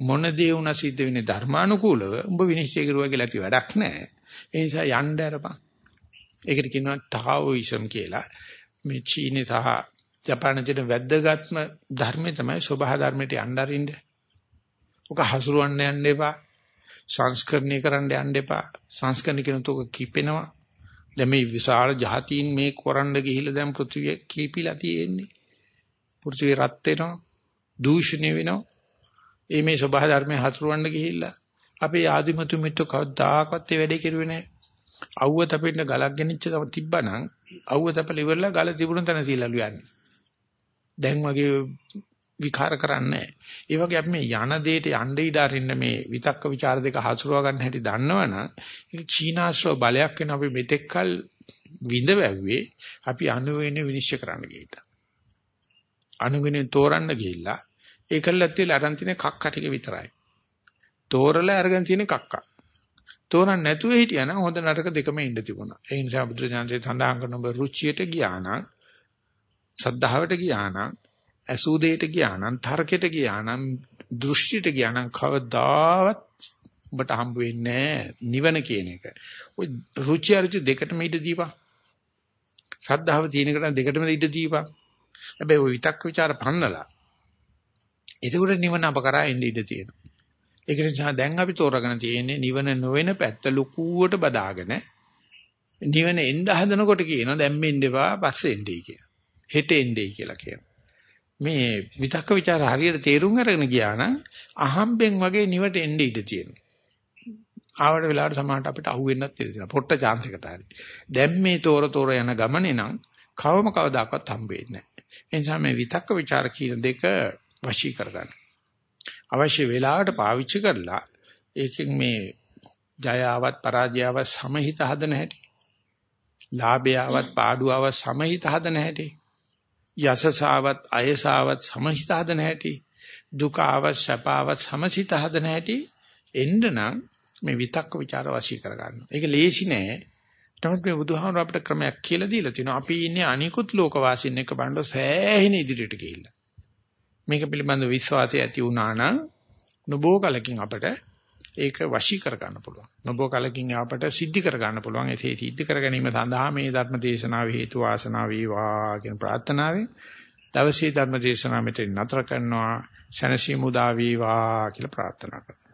මොන දේ වුණා සිද්ධ වෙන්නේ ධර්මානුකූලව උඹ විනිශ්චය කරුවා කියලා ඇති වැඩක් නැහැ. ඒ නිසා යන්න අරපන්. ඒකට කියනවා ටාઓයිසම් කියලා. මේ චීනේ සහ ජපානයේ තියෙන වැද්දගත්ම ධර්මය තමයි සබහා ධර්මයට යන්න අරින්න. ඔක හසුරවන්න යන්න එපා. සංස්කරණය කරන්න යන්න එපා. සංස්කරණ කියන තෝක කිපෙනවා. දැන් මේ විශාල ජාතීන් මේ කරන්න ගිහිල්ලා දැන් පෘථිවිය කිපිලා තියෙන්නේ. පෘථිවිය රත් වෙනවා. දූෂණය වෙනවා. ඒ මේ සබහා ධර්මයේ හසුරවන්න ගිහිල්ලා අපේ ආදිමතු මිත්‍ර කවදාකවත් ඒ වැඩේ කෙරුවේ නැහැ. අවුව තපෙන්න ගලක් ගෙනිච්ච තිබ්බනම් අවුව තපල ඉවරලා ගල තිබුණ තැන සීලලු යන්නේ. දැන් වගේ විකාර කරන්නේ ඒ වගේ අපි මේ යන දෙයට යන්න ඉඩ අරින්න මේ විතක්ක ਵਿਚාර දෙක හසුරවා ගන්න හැටි දන්නවනම් ඒක චීනාශ්‍රව බලයක් වෙන අපි මෙතෙක්කල් විඳ වැව්වේ අපි අනුවෙන්නේ විනිශ්චය කරන්න ගිහිල්ලා. අනුගෙනේ තෝරන්න ගිහිල්ලා ඒ කරලත් වෙලා අරන් තියෙන කක්ක ටික විතරයි. තෝරලා අරගෙන තියෙන කක්ක. තෝරන්න නැතුව හිටියා නම් හොඳ නරක දෙකම ඉන්න තිබුණා. ඒ නිසා බුදුරජාන්සේ සඳහන් කරන ඔබ රුචියට ගියා නම් සද්ධාවට ගියා නම් අසූදේට ගියා නම් තර්කයට ගියා නම් දෘෂ්ටියට ගියා නම් කවදාවත් ඔබට හම්බ වෙන්නේ නිවන කියන එක. ওই රුචි අරුචි දෙකටම ඉඩ දීපන්. ශ්‍රද්ධාව තියෙන එකට දෙකටම ඉඩ දීපන්. හැබැයි ওই විතක් ਵਿਚාර පන්නලා එතකොට නිවන අප කරා එන්න ඉඩ තියෙනවා. ඒක නිසා දැන් අපි තෝරාගෙන තියෙන්නේ නිවන නොවන පැත්ත ලකුවට බදාගෙන නිවන එන්න හදනකොට කියනවා දැන් මෙන්න එපා පස්සේ එන්නයි කියලා. හෙට එන්නයි කියලා කියනවා. මේ විතක්ක ਵਿਚාර හරියට තේරුම් අරගෙන ගියා නම් අහම්බෙන් වගේ නිවට එන්න ඉඩ තියෙනවා. ආවට වෙලාවට සමහරට අපිට අහුවෙන්නත් ඉඩ තියෙනවා. පොට්ට chance එකට හරි. දැන් මේ තෝර තෝර යන ගමනේ නම් කවම කවදාකවත් හම්බෙන්නේ නැහැ. ඒ නිසා මේ විතක්ක ਵਿਚාර කියන දෙක වශී කරගන්න. අවශ්‍ය වෙලාවට පාවිච්චි කරලා ඒකෙන් මේ ජයාවත් පරාජයාවත් සමහිත හදන හැටි. ලාභයාවත් පාඩුවාවත් සමහිත හදන හැටි. යසසාවත් අයසාවත් සමහිත හදන හැටි. දුකාවත් සැපාවත් සමසිත හදන හැටි එන්න නම් මේ විතක්ක ਵਿਚාර වශී කරගන්න. ඒක ලේසි නෑ. නමුත් මේ බුදුහාමර අපිට ක්‍රමයක් කියලා දීලා තිනවා. අපි ඉන්නේ අනිකුත් ලෝක වාසීන් එක්ක බණ්ඩ සෑහෙන ඉදිරියට ගිහිල්ලා. මේක පිළිබඳව විශ්වාසය ඇති වුණා නම් නොබෝ කලකින් අපට ඒක වශී කර ගන්න පුළුවන්. නොබෝ කලකින් අපට සිද්ධි කර ගන්න පුළුවන්. ඒ සිද්ධි කර ගැනීම සඳහා මේ ධර්ම දේශනාව හේතු වාසනා වේවා කියන ප්‍රාර්ථනාවෙන් දවසේ ධර්ම දේශනාව මෙතන නතර කරනවා. ශනසි මුදා වේවා කියලා ප්‍රාර්ථනා කරනවා.